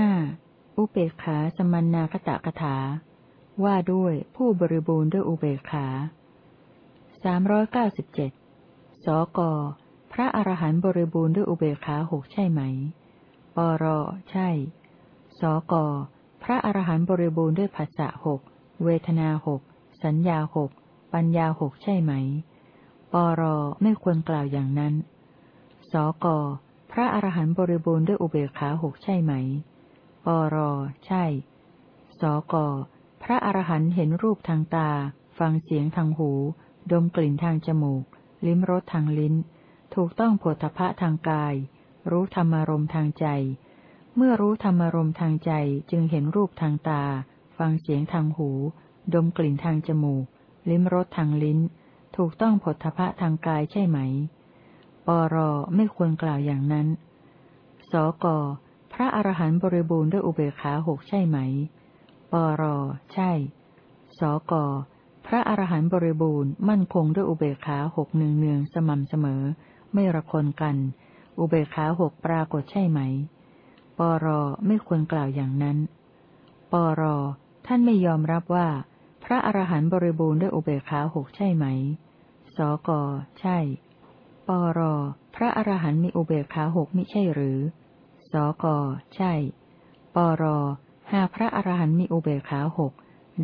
ห้าอุเบกขาสมันนาคตะกถา ว่าด้วยผู้บริบูรณ์ด้วยอุเบกขาสามร้อยเก้าสิบเจ็ดสก พระอรหันต์บริบูรณ์ด้วยอุเบกขาหกใช่ไหม ปร ใช่ สก พระอรหันต์บริบูรณ์ด้วยภาษะหก เวทนาหก สัญญาหก ปัญญาหกใช่ไหม ปร ไม่ควรกล่าวอย่างนั้น สก พระอรหันต์บริบูรณ์ด้วยอุเบกขาหกใช่ไหม ปร ใช่ สก พระอรหันต์เห็นรูปทางตา ฟังเสียงทางหู ดมกลิ่นทางจมูก ลิ้มรสทางลิ้น ถูกต้องโผฏฐะทางกาย รู้ธรรมารมทางใจ เมื่อรู้ธรรมารมทางใจจึงเห็นรูปทางตา ฟังเสียงทางหู ดมกลิ่นทางจมูก ลิ้มรสทางลิ้น ถูกต้องโผฏฐะทางกายใช่ไหม ปร ไม่ควรกล่าวอย่างนั้น สก ระอรหันต์บริบูรณ์ด้วยอุเบกขาหกใช่ไหม ปร ใช่ สก พระอรหันต์บริบูรณ์มั่นคงด้วยอุเบกขาหกเนืองเนืองสม่ำเสมอ ไม่ระคนกัน อุเบกขาหกปรากฏใช่ไหม ปร ไม่ควรกล่าวอย่างนั้น ปร ท่านไม่ยอมรับว่า พระอรหันต์บริบูรณ์ด้วยอุเบกขาหกใช่ไหม สก ใช่ ปร พระอรหันต์มีอุเบกขาหกมิใช่หรือ สก ใช่ ปร หากพระอรหันต์มีอุเบกขาหก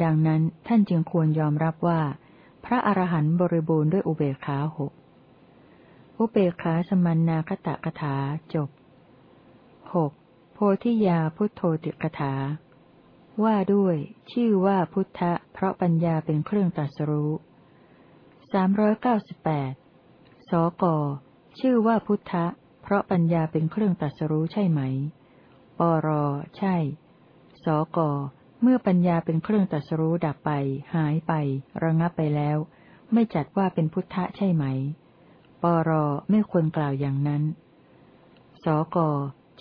ดังนั้นท่านจึงควรยอมรับว่า พระอรหันต์บริบูรณ์ด้วยอุเบกขาหก อุเบกขาสมันนาคตะกถาจบหกโพธิยาพุทโธติกถา ว่าด้วย ชื่อว่าพุทธะ เพราะปัญญาเป็นเครื่องตรัสรู้สามร้อยเก้าสิบแปดสก ชื่อว่าพุทธะ เพราะปัญญาเป็นเครื่องตรัสรู้ใช่ไหม ปร ใช่ สก เมื่อปัญญาเป็นเครื่องตรัสรู้ดับไป หายไป ระงับไปแล้ว ไม่จัดว่าเป็นพุทธะใช่ไหม ปร ไม่ควรกล่าวอย่างนั้น สก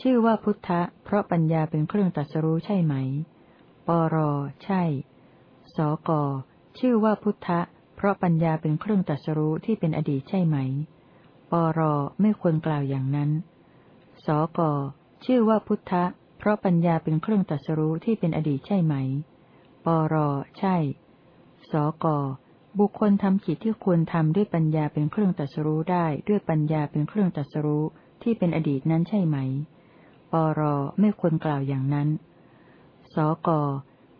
ชื่อว่าพุทธะ เพราะปัญญาเป็นเครื่องตรัสรู้ใช่ไหม ปร ใช่ สก ชื่อว่าพุทธะ เพราะปัญญาเป็นเครื่องตรัสรู้ที่เป็นอดีตใช่ไหม ปรไม่ควรกล่าวอย่างนั้น สกชื่อว่าพุทธะ เพราะปัญญาเป็นเครื่องตรัสรู้ที่เป็นอดีตใช่ไหม ปรใช่ สกบุคคลทำกิจที่ควรทำด้วยปัญญาเป็นเครื่องตรัสรู้ได้ด้วยปัญญาเป็นเครื่องตรัสรู้ที่เป็นอดีตนั้นใช่ไหม ปรไม่ควรกล่าวอย่างนั้น สก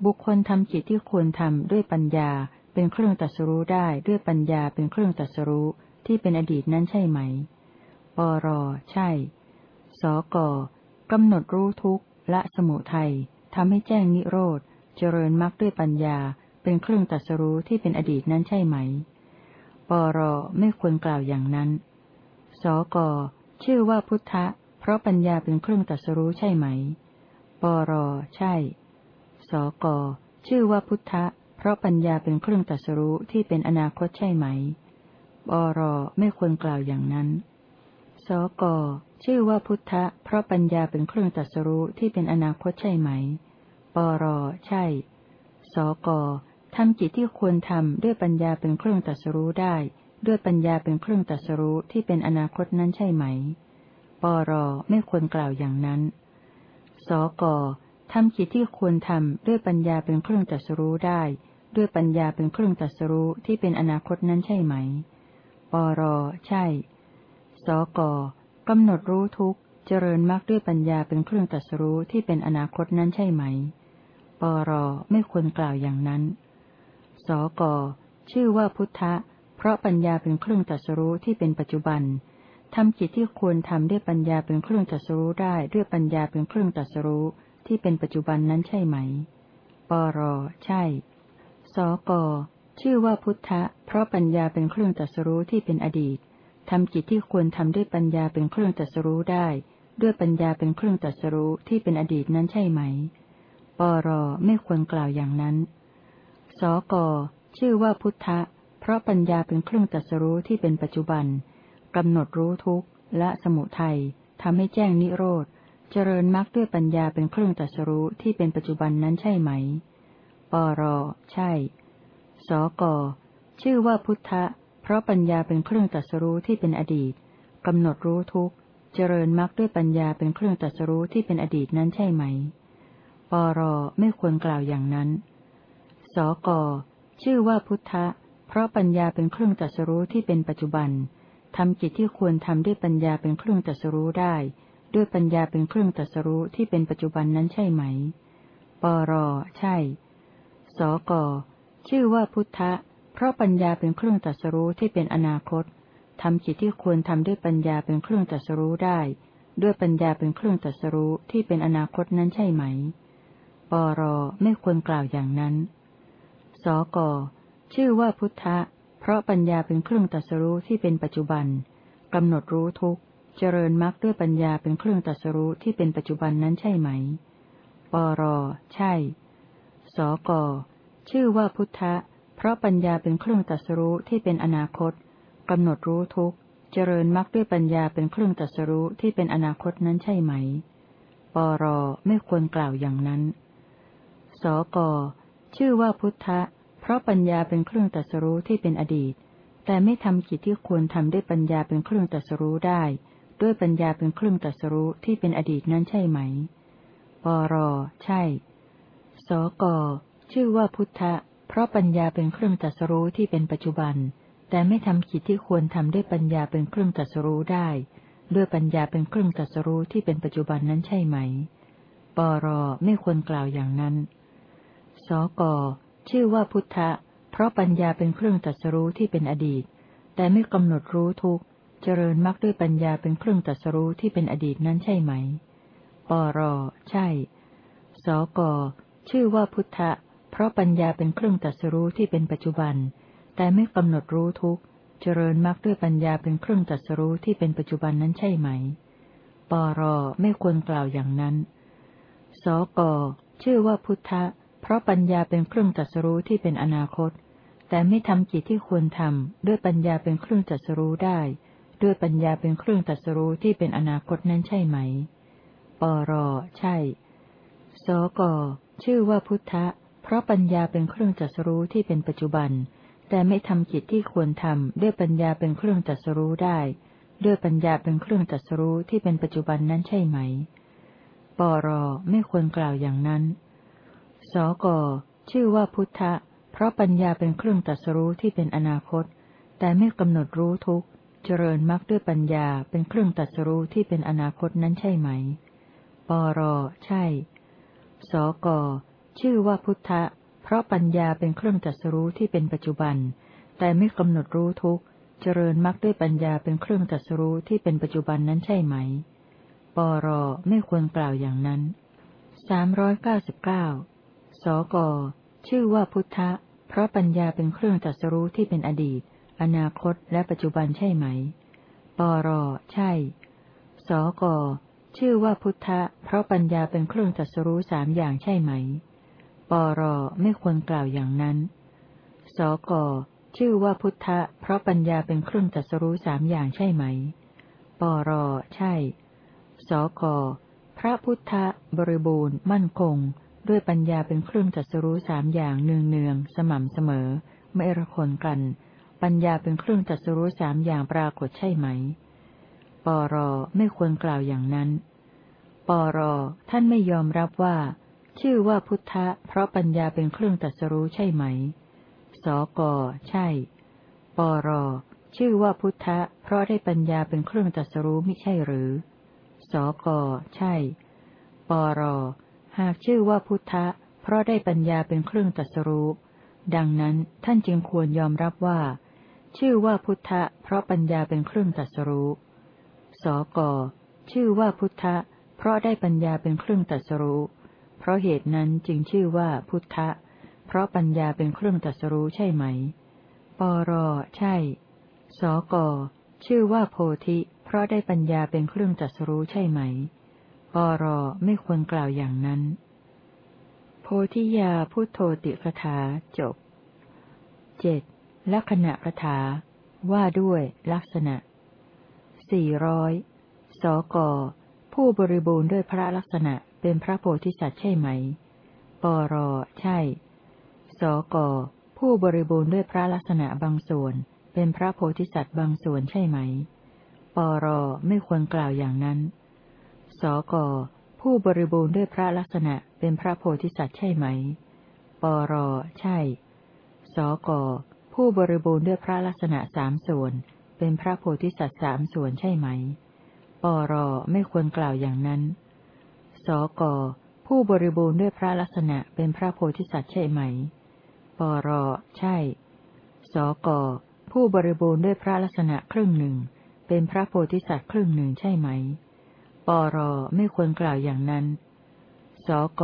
บุคคลทำกิจที่ควรทำด้วยปัญญาเป็นเครื่องตรัสรู้ได้ด้วยปัญญาเป็นเครื่องตรัสรู้ ที่เป็นอดีตนั้นใช่ไหม ปร ใช่ สกกำหนดรู้ทุกข์ละสมุทัยทำให้แจ้งนิโรธ เจริญมรรคด้วยปัญญา เป็นเครื่องตรัสรู้ที่เป็นอดีตนั้นใช่ไหม ปร ไม่ควรกล่าวอย่างนั้น สกชื่อว่าพุทธะ เพราะปัญญาเป็นเครื่องตรัสรู้ใช่ไหม ปร ใช่ สกชื่อว่าพุทธะ เพราะปัญญาเป็นเครื่องตรัสรู้ที่เป็นอนาคตใช่ไหม ปรไม่ควรกล่าวอย่างนั้น สก ชื่อว่าพุทธะ เพราะปัญญาเป็นเครื่องตรัสรู้ที่เป็นอนาคตใช่ไหม ปร ใช่ สกทำกิจที่ควรทำด้วยปัญญาเป็นเครื่องตรัสรู้ได้ ด้วยปัญญาเป็นเครื่องตรัสรู้ที่เป็นอนาคตนั้นใช่ไหม ปร ไม่ควรกล่าวอย่างนั้น สกทำกิจที่ควรทำด้วยปัญญาเป็นเครื่องตรัสรู้ได้ ด้วยปัญญาเป็นเครื่องตรัสรู้ที่เป็นอนาคตนั้นใช่ไหม ปร ใช่ สกกำหนดรู้ทุกเจริญมรรคด้วยปัญญาเป็นเครื่องตรัสรู้ที่เป็นอนาคตนั้นใช่ไหม ปร ไม่ควรกล่าวอย่างนั้น สก ชื่อว่าพุทธะ เพราะปัญญาเป็นเครื่องตรัสรู้ที่เป็นปัจจุบันทำกิจที่ควรทำด้วยปัญญาเป็นเครื่องตรัสรู้ได้ด้วยปัญญาเป็นเครื่องตรัสรู้ที่เป็นปัจจุบันนั้นใช่ไหม ปร ใช่ สก ชื่อว่าพุทธะ เพราะปัญญาเป็นเครื่องตรัสรู้ที่เป็นอดีตทำกิจที่ควรทำด้วยปัญญาเป็นเครื่องตรัสรู้ได้ ด้วยปัญญาเป็นเครื่องตรัสรู้ที่เป็นอดีตนั้นใช่ไหม ปรไม่ควรกล่าวอย่างนั้น สกชื่อว่าพุทธะ เพราะปัญญาเป็นเครื่องตรัสรู้ที่เป็นปัจจุบันกำหนดรู้ทุกข์ละสมุทัยทำให้แจ้งนิโรธ เจริญมรรคด้วยปัญญาเป็นเครื่องตรัสรู้ที่เป็นปัจจุบันนั้นใช่ไหม ปรใช่ สก ชื่อว่าพุทธะ เพราะปัญญาเป็นเครื่องตรัสรู้ที่เป็นอดีตกำหนดรู้ทุกเจริญมรรคด้วยปัญญาเป็นเครื่องตรัสรู้ที่เป็นอดีตนั้นใช่ไหม ปรไม่ควรกล่าวอย่างนั้น สก ชื่อว่าพุทธะ เพราะปัญญาเป็นเครื่องตรัสรู้ที่เป็นปัจจุบันทำกิจที่ควรทำด้วยปัญญาเป็นเครื่องตรัสรู้ได้ ด้วยปัญญาเป็นเครื่องตรัสรู้ที่เป็นปัจจุบันนั้นใช่ไหม ปรใช่ สก ชื่อว่าพุทธะ เพราะปัญญาเป็นเครื่องตรัสรู้ที่เป็นอนาคตทำกิจที่ควรทำด้วยปัญญาเป็นเครื่องตรัสรู้ได้ ด้วยปัญญาเป็นเครื่องตรัสรู้ที่เป็นอนาคตนั้นใช่ไหม ปรไม่ควรกล่าวอย่างนั้น สกชื่อว่าพุทธะ เพราะปัญญาเป็นเครื่องตรัสรู้ที่เป็นปัจจุบันกำหนดรู้ทุกเจริญมรรคด้วยปัญญาเป็นเครื่องตรัสรู้ที่เป็นปัจจุบันนั้นใช่ไหม ปรใช่ สก ชื่อว่าพุทธะ เพราะปัญญาเป็นเครื่องตัสรู้ที่เป็นอนาคตกำหนดรู้ทุกเจริญมรรคด้วยปัญญาเป็นเครื่องตัสรู้ที่เป็นอนาคตนั้นใช่ไหม ปรไม่ควรกล่าวอย่างนั้น สกชื่อว่าพุทธะ เพราะปัญญาเป็นเครื่องตัสรู้ที่เป็นอดีต แต่ไม่ทำกิจที่ควรทำด้วยปัญญาเป็นเครื่องตัสรู้ได้ ด้วยปัญญาเป็นเครื่องตัสรู้ที่เป็นอดีตนั้นใช่ไหม ปรใช่ สก ชื่อว่าพุทธะ เพราะปัญญาเป็นเครื่องตัสรู้ที่เป็นปัจจุบัน แต่ไม่ทำกิจที่ควรทำด้วยปัญญาเป็นเครื่องตัสรู้ได้ ด้วยปัญญาเป็นเครื่องตัสรู้ที่เป็นปัจจุบันนั้นใช่ไหม ปรไม่ควรกล่าวอย่างนั้น สก ชื่อว่าพุทธะ เพราะปัญญาเป็นเครื่องตัสรู้ที่เป็นอดีต แต่ไม่กำหนดรู้ทุกเจริญมรรคด้วยปัญญาเป็นเครื่องตัสรู้ที่เป็นอดีตนั้นใช่ไหม ปรใช่ สก ชื่อว่าพุทธะ เพราะปัญญาเป็นเครื่องตรัสรู้ที่เป็นปัจจุบัน แต่ไม่กำหนดรู้ทุกเจริญมรรคด้วยปัญญาเป็นเครื่องตัดสรู้ที่เป็นปัจจุบันนั้นใช่ไหม ปรไม่ควรกล่าวอย่างนั้น สกชื่อว่าพุทธะ เพราะปัญญาเป็นเครื่องตัดสรู้ที่เป็นอนาคต แต่ไม่ทำกิจที่ควรทำด้วยปัญญาเป็นเครื่องตัดสรู้ได้ ด้วยปัญญาเป็นเครื่องตัดสรู้ที่เป็นอนาคตนั้นใช่ไหม ปรใช่ สกชื่อว่าพุทธะ เพราะปัญญาเป็นเครื่องจัสรู้ที่เป็นปัจจุบัน แต่ไม่ทำกิจที่ควรทำด้วยปัญญาเป็นเครื่องตัดสรู้ได้ ด้วยปัญญาเป็นเครื่องตัดสรู้ที่เป็นปัจจุบันนั้นใช่ไหม ปรไม่ควรกล่าวอย่างนั้น สกชื่อว่าพุทธะ เพราะปัญญาเป็นเครื่องตัดสรู้ที่เป็นอนาคต แต่ไม่กำหนดรู้ทุกเจริญมรรคด้วยปัญญาเป็นเครื่องตัดสรู้ที่เป็นอนาคตนั้นใช่ไหม ปรใช่ สก ชื่อว่าพุทธะ เพราะปัญญาเป็นเครื่องจัดสรู้ที่เป็นปัจจุบัน แต่ไม่กำหนดรู้ทุกเจริญมรรคด้วยปัญญาเป็นเครื่องจัดสรู้ที่เป็นปัจจุบันนั้นใช่ไหม ปรไม่ควรกล่าวอย่างนั้นสามร้อยเก้าสิบเก้าสก ชื่อว่าพุทธะ เพราะปัญญาเป็นเครื่องจัดสรู้ที่เป็นอดีต อนาคตและปัจจุบันใช่ไหม ปรใช่ สก ชื่อว่าพุทธะ เพราะปัญญาเป็นเครื่องจัดสรู้สามอย่างใช่ไหม ปรไม่ควรกล่าวอย่างนั้น สกชื่อว่าพุทธะ เพราะปัญญาเป็นเครื่องตัดสรู้สามอย่างใช่ไหม ปรใช่ สกพระพุทธะ บริบูรณ์ มั่นคง ด้วยปัญญาเป็นเครื่องตัดสรู้สามอย่างเนืองเนืองสม่ำเสมอ ไม่ระคนกัน ปัญญาเป็นเครื่องตัดสรู้สามอย่างปรากฏใช่ไหม ปรไม่ควรกล่าวอย่างนั้น ปรท่านไม่ยอมรับว่า ชื่อว่าพุทธะ เพราะปัญญาเป็นเครื่องตัดสรู้ใช่ไหม สก ใช่ ปร ชื่อว่าพุทธะ เพราะได้ปัญญาเป็นเครื่องตัดสรู้ไม่ใช่หรือ สก ใช่ ปร หากชื่อว่าพุทธะ เพราะได้ปัญญาเป็นเครื่องตัดสรู้ ดังนั้นท่านจึงควรยอมรับว่า ชื่อว่าพุทธะ เพราะปัญญาเป็นเครื่องตัดสรู้ สก ชื่อว่าพุทธะ เพราะได้ปัญญาเป็นเครื่องตัดสรู้ ราะเหตุนั้นจึงชื่อว่าพุทธะ เพราะปัญญาเป็นเครื่องตัดสรู้ใช่ไหม ปรใช่ สกชื่อว่าโพธิ เพราะได้ปัญญาเป็นเครื่องตัดสรู้ใช่ไหม ปรไม่ควรกล่าวอย่างนั้น โพธิยาพุทโธติคถาจบเจ็ดลักษณะคถา ว่าด้วยลักษณะสี่ร้อยสกผู้บริบูรณ์ด้วยพระลักษณะ เป็นพระโพธิสัตว์ใช่ไหม ปร ใช่ สก ผู้บริบูรณ์ด้วยพระลักษณะบางส่วน เป็นพระโพธิสัตว์บางส่วนใช่ไหม ปร ไม่ควรกล่าวอย่างนั้น สก ผู้บริบูรณ์ด้วยพระลักษณะเป็นพระโพธิสัตว์ใช่ไหม ปร ใช่ สก ผู้บริบูรณ์ด้วยพระลักษณะสามส่วน เป็นพระโพธิสัตว์สามส่วนใช่ไหม ปร ไม่ควรกล่าวอย่างนั้น สก ผู้บริบูรณ์ด้วยพระลักษณะเป็นพระโพธิสัตว์ใช่ไหม ปร ใช่ สก ผู้บริบูรณ์ด้วยพระลักษณะครึ่งหนึ่ง เป็นพระโพธิสัตว์ครึ่งหนึ่งใช่ไหม ปร ไม่ควรกล่าวอย่างนั้น สก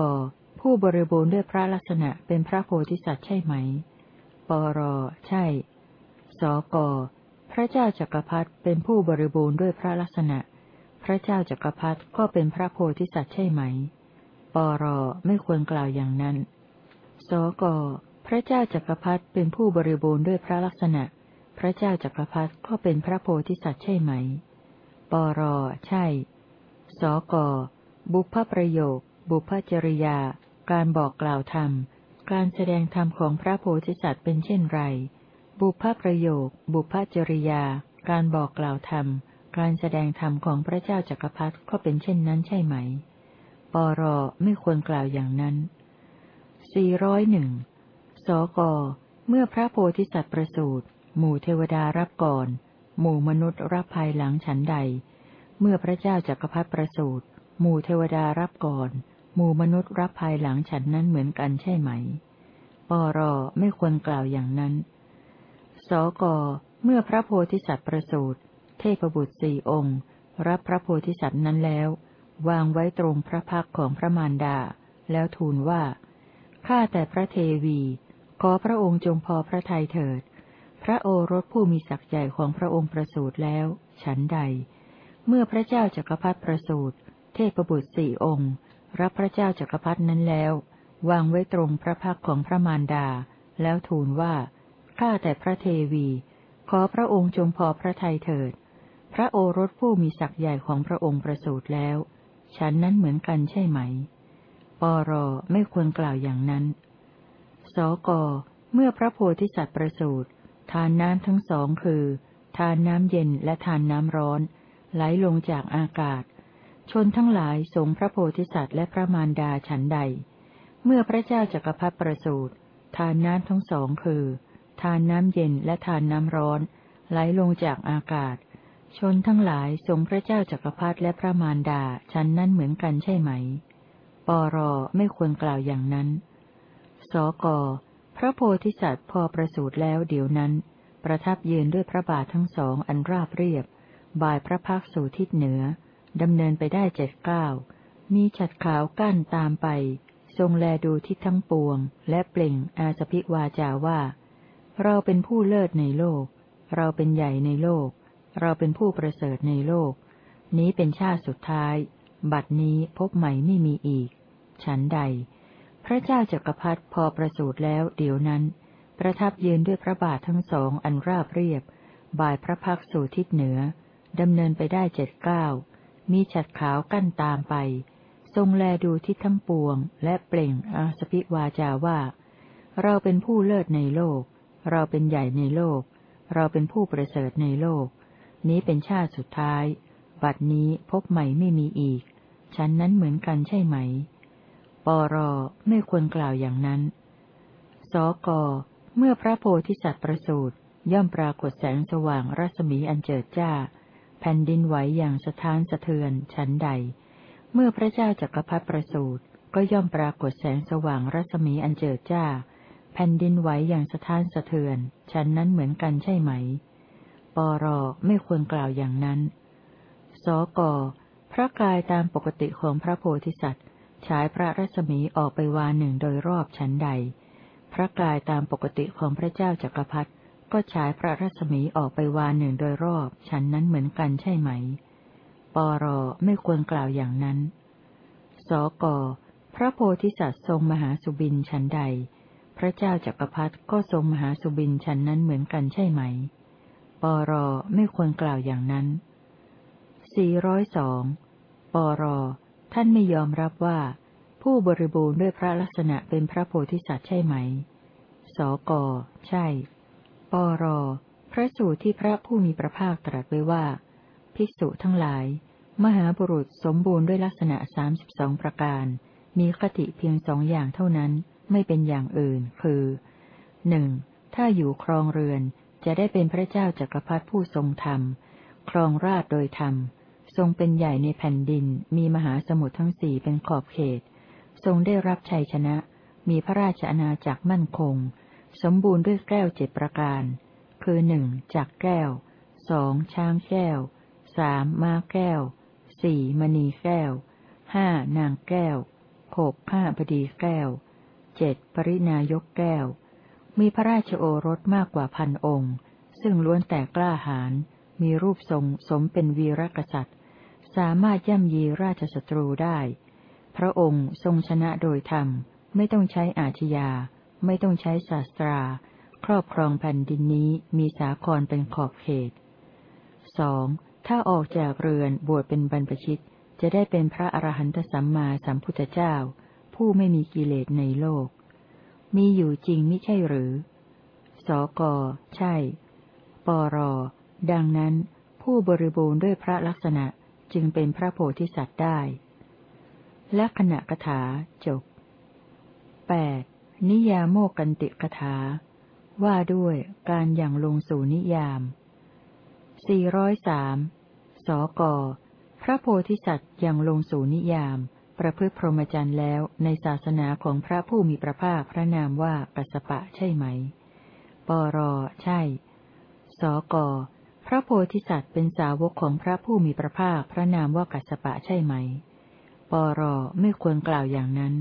ผู้บริบูรณ์ด้วยพระลักษณะเป็นพระโพธิสัตว์ใช่ไหม ปร ใช่ สก พระเจ้าจักรพรรดิเป็นผู้บริบูรณ์ด้วยพระลักษณะ พระเจ้าจักรพรรดิก็เป็นพระโพธิสัตว์ใช่ไหม ปรไม่ควรกล่าวอย่างนั้น สกพระเจ้าจักรพรรดิเป็นผู้บริบูรณ์ด้วยพระลักษณะ พระเจ้าจักรพรรดิก็เป็นพระโพธิสัตว์ใช่ไหม ปรใช่ สกบุพประโยค บุพจริยา การบอกกล่าวธรรม การแสดงธรรมของพระโพธิสัตว์เป็นเช่นไร บุพประโยค บุพจริยา การบอกกล่าวธรรม การแสดงธรรมของพระเจ้าจักรพรรดิก็เป็นเช่นนั้นใช่ไหม ปรไม่ควรกล่าวอย่างนั้นสี่ร้อยหนึ่งสก เมื่อพระโพธิสัตว์ประสูติ หมู่เทวดารับก่อน หมู่มนุษย์รับภายหลังฉันใด เมื่อพระเจ้าจักรพรรดิประสูติ หมู่เทวดารับก่อน หมู่มนุษย์รับภายหลังฉันนั้นเหมือนกันใช่ไหม ปรไม่ควรกล่าวอย่างนั้น สก เมื่อพระโพธิสัตว์ประสูติ เทพบุตรสี่องค์ รับพระโพธิสัตว์นั้นแล้ว วางไว้ตรงพระพักของพระมารดา แล้วทูลว่า ข้าแต่พระเทวี ขอพระองค์จงพอพระทัยเถิด พระโอรสผู้มีศักย์ใหญ่ของพระองค์ประสูติแล้ว ฉันใด เมื่อพระเจ้าจักรพรรดิประสูติเทพบุตรสี่องค์ รับพระเจ้าจักรพรรดินั้นแล้ว วางไว้ตรงพระพักของพระมารดา แล้วทูลว่า ข้าแต่พระเทวี ขอพระองค์จงพอพระทัยเถิด พระโอรสผู้มีศักย์ใหญ่ของพระองค์ประสูติแล้ว ฉันนั้นเหมือนกันใช่ไหม ปรไม่ควรกล่าวอย่างนั้น สก เมื่อพระโพธิสัตว์ประสูติทานน้ำทั้งสองคือ ทานน้ำเย็นและทานน้ำร้อน ไหลลงจากอากาศ ชนทั้งหลายสงพระโพธิสัตว์และพระมารดาฉันใด เมื่อพระเจ้าจักรพรรดิประสูติทานน้ำทั้งสองคือ ทานน้ำเย็นและทานน้ำร้อน ไหลลงจากอากาศ ชนทั้งหลายสงพระเจ้าจักรพรรดิและพระมารดาฉันนั้นเหมือนกันใช่ไหม ปรไม่ควรกล่าวอย่างนั้น สก พระโพธิสัตว์พอประสูติแล้วเดี๋ยวนั้น ประทับยืนด้วยพระบาททั้งสองอันราบเรียบ บ่ายพระพักสู่ทิศเหนือ ดำเนินไปได้เจ็ดเก้า มีฉัดขาวกั้นตามไป ทรงแลดูทิศทั้งปวง และเปล่งอาสพิวาจาว่า เราเป็นผู้เลิศในโลก เราเป็นใหญ่ในโลก เราเป็นผู้ประเสริฐในโลก นี้เป็นชาติสุดท้าย บัดนี้พบใหม่ไม่มีอีก ฉันใด พระเจ้าจักรพรรดิพอประสูติแล้วเดี๋ยวนั้น ประทับยืนด้วยพระบาททั้งสองอันราบเรียบ บ่ายพระพักสู่ทิศเหนือดำเนินไปได้เจ็ดเก้ามีฉัดขาวกั้นตามไป ทรงแลดูทิศทั้งปวง และเปล่งอาสพิวาจาว่า เราเป็นผู้เลิศในโลก เราเป็นใหญ่ในโลก เราเป็นผู้ประเสริฐในโลก นี้เป็นชาติสุดท้าย บัดนี้พบใหม่ไม่มีอีก ฉันนั้นเหมือนกันใช่ไหม ปรไม่ควรกล่าวอย่างนั้น สก เมื่อพระโพธิสัตว์ประสูติย่อมปรากฏแสงสว่างรัศมีอันเจิดจ้า แผ่นดินไหวอย่างสะท้านสะเทือนชั้นใด เมื่อพระเจ้าจักรพรรดิประสูติก็ย่อมปรากฏแสงสว่างรัศมีอันเจิดจ้า แผ่นดินไหวอย่างสะท้านสะเทือนชั้นนั้นเหมือนกันใช่ไหม ปรไม่ควรกล่าวอย่างนั้น สก พระกายตามปกติของพระโพธิสัตว์ฉายพระรัศมีออกไปวาหนึ่งโดยรอบชั้นใด พระกายตามปกติของพระเจ้าจักรพรรดิก็ฉายพระรัศมีออกไปวาหนึ่งโดยรอบฉันนั้นเหมือนกันใช่ไหม ปรไม่ควรกล่าวอย่างนั้น สก พระโพธิสัตว์ทรงมหาสุบินฉันใด พระเจ้าจักรพรรดิก็ทรงมหาสุบินฉันนั้นเหมือนกันใช่ไหม ปรไม่ควรกล่าวอย่างนั้นสี่ร้อยสองปร ท่านไม่ยอมรับว่า ผู้บริบูรณ์ด้วยพระลักษณะเป็นพระโพธิสัตว์ใช่ไหม สก ใช่ ปร พระสูตรที่พระผู้มีพระภาคตรัสไว้ว่า ภิกษุทั้งหลาย มหาบุรุษสมบูรณ์ด้วยลักษณะสามสิบสองประการ มีคติเพียงสองอย่างเท่านั้น ไม่เป็นอย่างอื่น คือหนึ่งถ้าอยู่ครองเรือน จะได้เป็นพระเจ้าจักรพรรดิผู้ทรงธรรม ครองราชโดยธรรม ทรงเป็นใหญ่ในแผ่นดิน มีมหาสมุทรทั้งสี่เป็นขอบเขต ทรงได้รับชัยชนะ มีพระราชอาณาจักรมั่นคง สมบูรณ์ด้วยแก้วเจ็ดประการ คือหนึ่งจักแก้วสองช้างแก้วสามม้าแก้วสี่มณีแก้วห้านางแก้วหกข้าพดีแก้วเจ็ดปรินายกแก้ว มีพระราชโอรสมากกว่าพันองค์ ซึ่งล้วนแต่กล้าหาญมีรูปทรงสมเป็นวีรกษัตริย์ สามารถย่ำยีราชศัตรูได้ พระองค์ทรงชนะโดยธรรม ไม่ต้องใช้อาชญา ไม่ต้องใช้ศาสตรา ครอบครองแผ่นดินนี้มีสาครเป็นขอบเขตสองถ้าออกจากเรือนบวชเป็นบรรพชิต จะได้เป็นพระอรหันตสัมมาสัมพุทธเจ้า ผู้ไม่มีกิเลสในโลก มีอยู่จริงไม่ใช่หรือ สก ใช่ ปร ดังนั้น ผู้บริบูรณ์ด้วยพระลักษณะจึงเป็นพระโพธิสัตว์ได้ลักษณะกถาจบ 8. นิยามโมกันติกถา ว่าด้วยการอย่างลงสู่นิยามสี่ร้อยสก พระโพธิสัตว์อยังลงสู่นิยาม ประพฤติพรหมจรรย์แล้วในศาสนาของพระผู้มีพระภาคพระนามว่ากัสปะใช่ไหม ปรใช่ สก พระโพธิสัตว์เป็นสาวกของพระผู้มีพระภาคพระนามว่ากัสปะใช่ไหม ปรไม่ควรกล่าวอย่างนั้น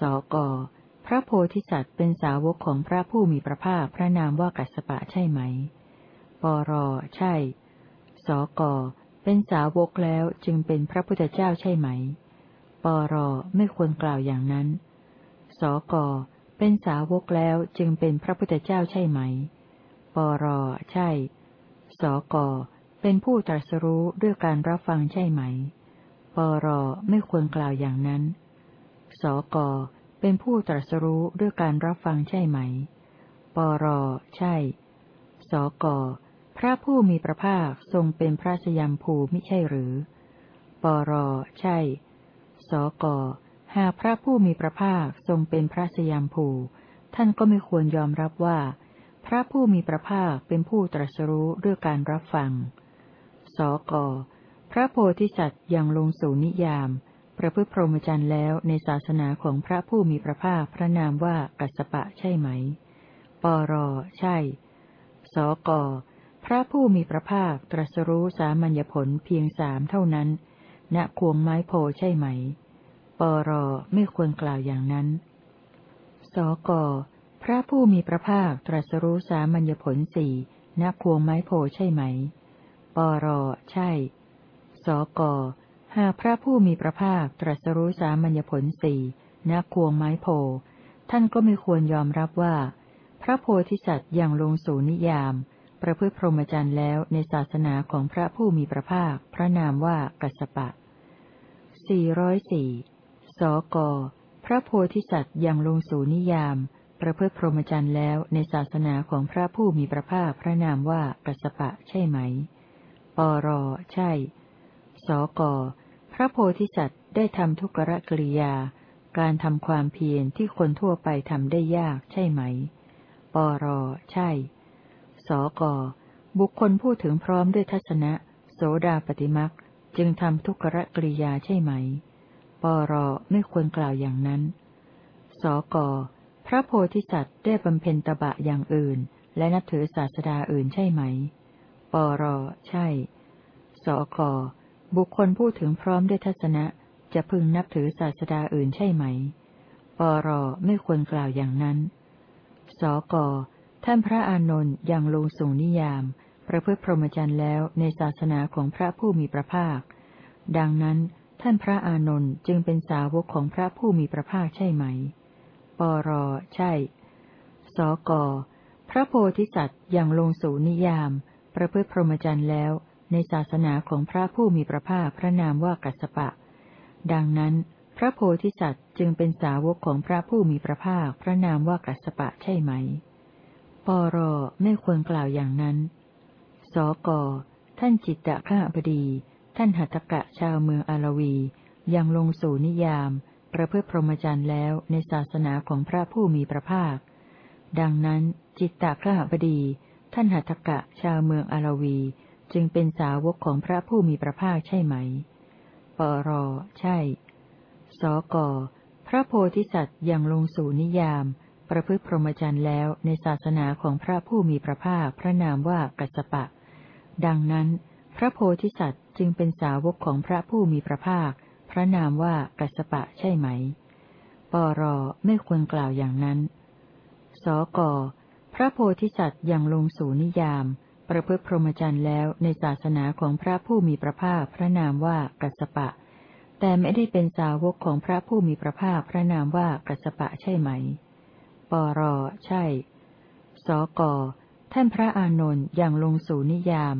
สก พระโพธิสัตว์เป็นสาวกของพระผู้มีพระภาคพระนามว่ากัสปะใช่ไหม ปรใช่ สก เป็นสาวกแล้วจึงเป็นพระพุทธเจ้าใช่ไหม ปรไม่ควรกล่าวอย่างนั้น สกเป็นสาวกแล้วจึงเป็นพระพุทธเจ้าใช่ไหม ปรใช่ สกเป็นผู้ตรัสรู้ด้วยการรับฟังใช่ไหม ปรไม่ควรกล่าวอย่างนั้น สกเป็นผู้ตรัสรู้ด้วยการรับฟังใช่ไหม ปรใช่ สกพระผู้มีพระภาคทรงเป็นพระสยามภูมิใช่หรือ ปรใช่ สก หากพระผู้มีพระภาคทรงเป็นพระสยามภู ท่านก็ไม่ควรยอมรับว่า พระผู้มีพระภาคเป็นผู้ตรัสรู้ด้วยการรับฟัง สก พระโพธิสัตว์ยังลงสู่นิยาม ประพฤติพรหมจรรย์แล้วในศาสนาของพระผู้มีพระภาคพระนามว่ากัสปะใช่ไหม ปร ใช่ สก พระผู้มีพระภาคตรัสรู้สามัญญผลเพียงสามเท่านั้น ณควงไม้โพใช่ไหม ปรไม่ควรกล่าวอย่างนั้น สกพระผู้มีพระภาคตรัสรู้สามัญญผลสี่ณควงไม้โพใช่ไหม ปรใช่ สกหากพระผู้มีพระภาคตรัสรู้สามัญญผลสี่ณควงไม้โพ ท่านก็ไม่ควรยอมรับว่า พระโพธิสัตว์อยังลงสู่นิยาม ประพฤติพรหมจรรย์แล้วในศาสนาของพระผู้มีพระภาค พระนามว่ากัสปะ 404 สก พระโพธิสัตว์ยังลงสู่นิยาม ประพฤติพรหมจรรย์แล้วในศาสนาของพระผู้มีพระภาค พระนามว่ากัสปะใช่ไหม ปร ใช่ สก พระโพธิสัตว์ได้ทำทุกรกริยา การทำความเพียรที่คนทั่วไปทำได้ยากใช่ไหม ปร ใช่ สก บุคคลพูดถึงพร้อมด้วยทัศนะ โสดาปฏิมักจึงทำทุกขกริยาใช่ไหม ปรไม่ควรกล่าวอย่างนั้น สก พระโพธิสัตว์ได้บำเพ็ญตบะอย่างอื่น และนับถือศาสดาอื่นใช่ไหม ปรใช่ สก บุคคลพูดถึงพร้อมด้วยทัศนะ จะพึงนับถือศาสดาอื่นใช่ไหม ปรไม่ควรกล่าวอย่างนั้น สก ท่านพระอานนท์ยังลงสู่นิยาม ประพฤติพรหมจรรย์แล้วในศาสนาของพระผู้มีพระภาค ดังนั้นท่านพระอานนท์จึงเป็นสาวกของพระผู้มีพระภาคใช่ไหม ปรใช่ สก พระโพธิสัตว์ยังลงสู่นิยาม ประพฤติพรหมจรรย์แล้วในศาสนาของพระผู้มีพระภาคพระนามว่ากัสปะ ดังนั้น พระโพธิสัตว์จึงเป็นสาวกของพระผู้มีพระภาคพระนามว่ากัสปะใช่ไหม ปรไม่ควรกล่าวอย่างนั้น สก ท่านจิตตะข้าบดี ท่านหัตถกะชาวเมืองอารวี ยังลงสู่นิยาม ประพฤติพรหมจรรย์แล้วในศาสนาของพระผู้มีพระภาค ดังนั้นจิตตะขหบดี ท่านหัตถกะชาวเมืองอารวี จึงเป็นสาวกของพระผู้มีพระภาคใช่ไหม ปร ใช่ สก พระโพธิสัตว์ยังลงสู่นิยาม ประพฤติพรหมจรรย์แล้วในศาสนาของพระผู้มีพระภาคพระนามว่ากัสสปะ ดังนั้น พระโพธิสัตว์จึงเป็นสาวกของพระผู้มีพระภาค พระนามว่ากัสสปะใช่ไหม ปรไม่ควรกล่าวอย่างนั้น สกพระโพธิสัตว์ยังลงสู่นิยาม ประพฤติพรหมจรรย์แล้วในศาสนาของพระผู้มีพระภาคพระนามว่ากัสสปะ แต่ไม่ได้เป็นสาวกของพระผู้มีพระภาคพระนามว่ากัสปะใช่ไหม ปร ใช่ สก ท่านพระอานนท์อยังลงสู่นิยาม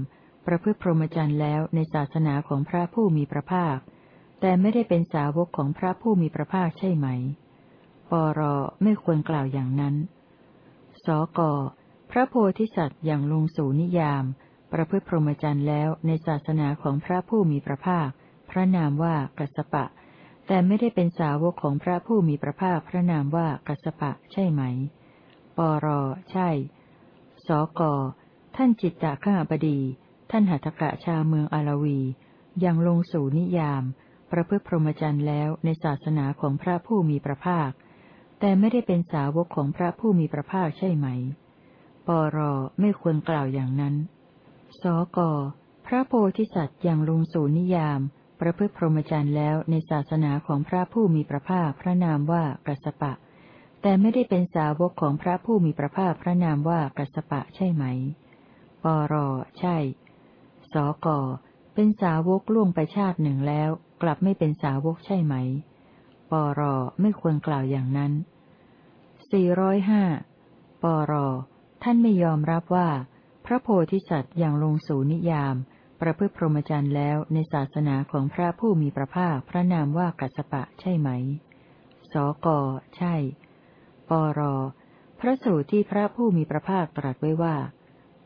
ประพฤติพรหมจรรย์แล้วในศาสนาของพระผู้มีพระภาค แต่ไม่ได้เป็นสาวกของพระผู้มีพระภาคใช่ไหม ปร ไม่ควรกล่าวอย่างนั้น สก พระโพธิสัตว์อยังลงสู่นิยาม ประพฤติพรหมจรรย์แล้วในศาสนาของพระผู้มีพระภาค พระนามว่ากัสปะ แต่ไม่ได้เป็นสาวกของพระผู้มีพระภาคพระนามว่ากัสปะใช่ไหม ปรใช่ สก ท่านจิตตะข้าบดี ท่านหัตถกะชาเมืองอารวี ยังลงสู่นิยาม ประพฤติพรหมจรรย์แล้วในศาสนาของพระผู้มีพระภาค แต่ไม่ได้เป็นสาวกของพระผู้มีพระภาคใช่ไหม ปรไม่ควรกล่าวอย่างนั้น สก พระโพธิสัตว์ยังลงสู่นิยาม ประพฤติพรหมจรรย์แล้วในศาสนาของพระผู้มีพระภาคพระนามว่ากัสปะ แต่ไม่ได้เป็นสาวกของพระผู้มีพระภาคพระนามว่ากัสปะใช่ไหม ปรใช่ สกเป็นสาวกล่วงไปชาติหนึ่งแล้ว กลับไม่เป็นสาวกใช่ไหม ปรไม่ควรกล่าวอย่างนั้นสี่ร้อยห้าปรท่านไม่ยอมรับว่า พระโพธิสัตว์อย่างลงสู่นิยาม ประพฤติพรหมจรรย์แล้วในศาสนาของพระผู้มีพระภาคพระนามว่ากัสปะใช่ไหม สก ใช่ ปร พระสูตรที่พระผู้มีพระภาคตรัสไว้ว่า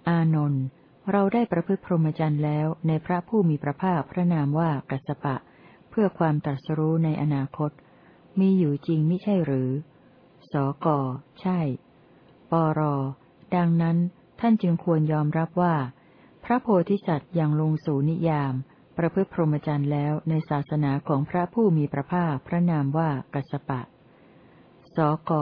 อานนท์เราได้ประพฤติพรหมจรรย์แล้วในพระผู้มีพระภาคพระนามว่ากัสปะ เพื่อความตรัสรู้ในอนาคต มีอยู่จริงไม่ใช่หรือ สก ใช่ ปร ดังนั้นท่านจึงควรยอมรับว่า ระโพธิสัตว์ยังลงสู่นิยาม ประพฤติพรหมจรรย์แล้วในศาสนาของพระผู้มีพระภาคพระนามว่ากัสปะ สก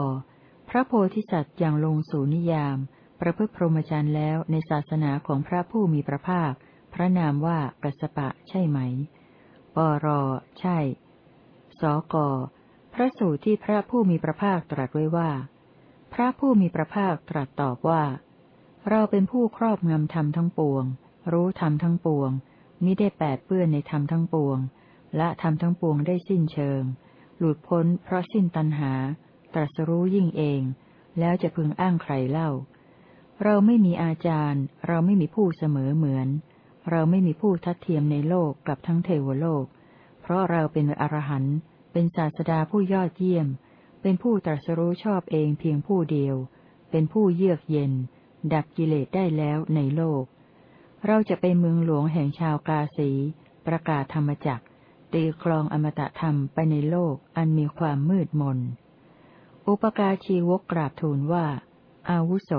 พระโพธิสัตว์ยังลงสู่นิยาม ประพฤติพรหมจรรย์แล้วในศาสนาของพระผู้มีพระภาค พระนามว่ากัสปะใช่ไหม ปร ใช่ สก พระสูตรที่พระผู้มีพระภาคตรัสไว้ว่า พระผู้มีพระภาคตรัสตอบว่า เราเป็นผู้ครอบงำธรรมทั้งปวง รู้ธรรมทั้งปวงมิได้แปดเปื้อนในธรรมทั้งปวง และธรรมทั้งปวงได้สิ้นเชิง หลุดพ้นเพราะสิ้นตัณหา ตรัสรู้ยิ่งเอง แล้วจะพึงอ้างใครเล่า เราไม่มีอาจารย์ เราไม่มีผู้เสมอเหมือน เราไม่มีผู้ทัดเทียมในโลกกับทั้งเทวโลก เพราะเราเป็นอรหันต์เป็นศาสดาผู้ยอดเยี่ยม เป็นผู้ตรัสรู้ชอบเองเพียงผู้เดียว เป็นผู้เยือกเย็น ดับกิเลสได้แล้วในโลก เราจะไปเมืองหลวงแห่งชาวกาสี ประกาศธรรมจักตีคลองอมตะธรรมไปในโลกอันมีความมืดมน อุปการชีวกกราบทูลว่า อาวุโส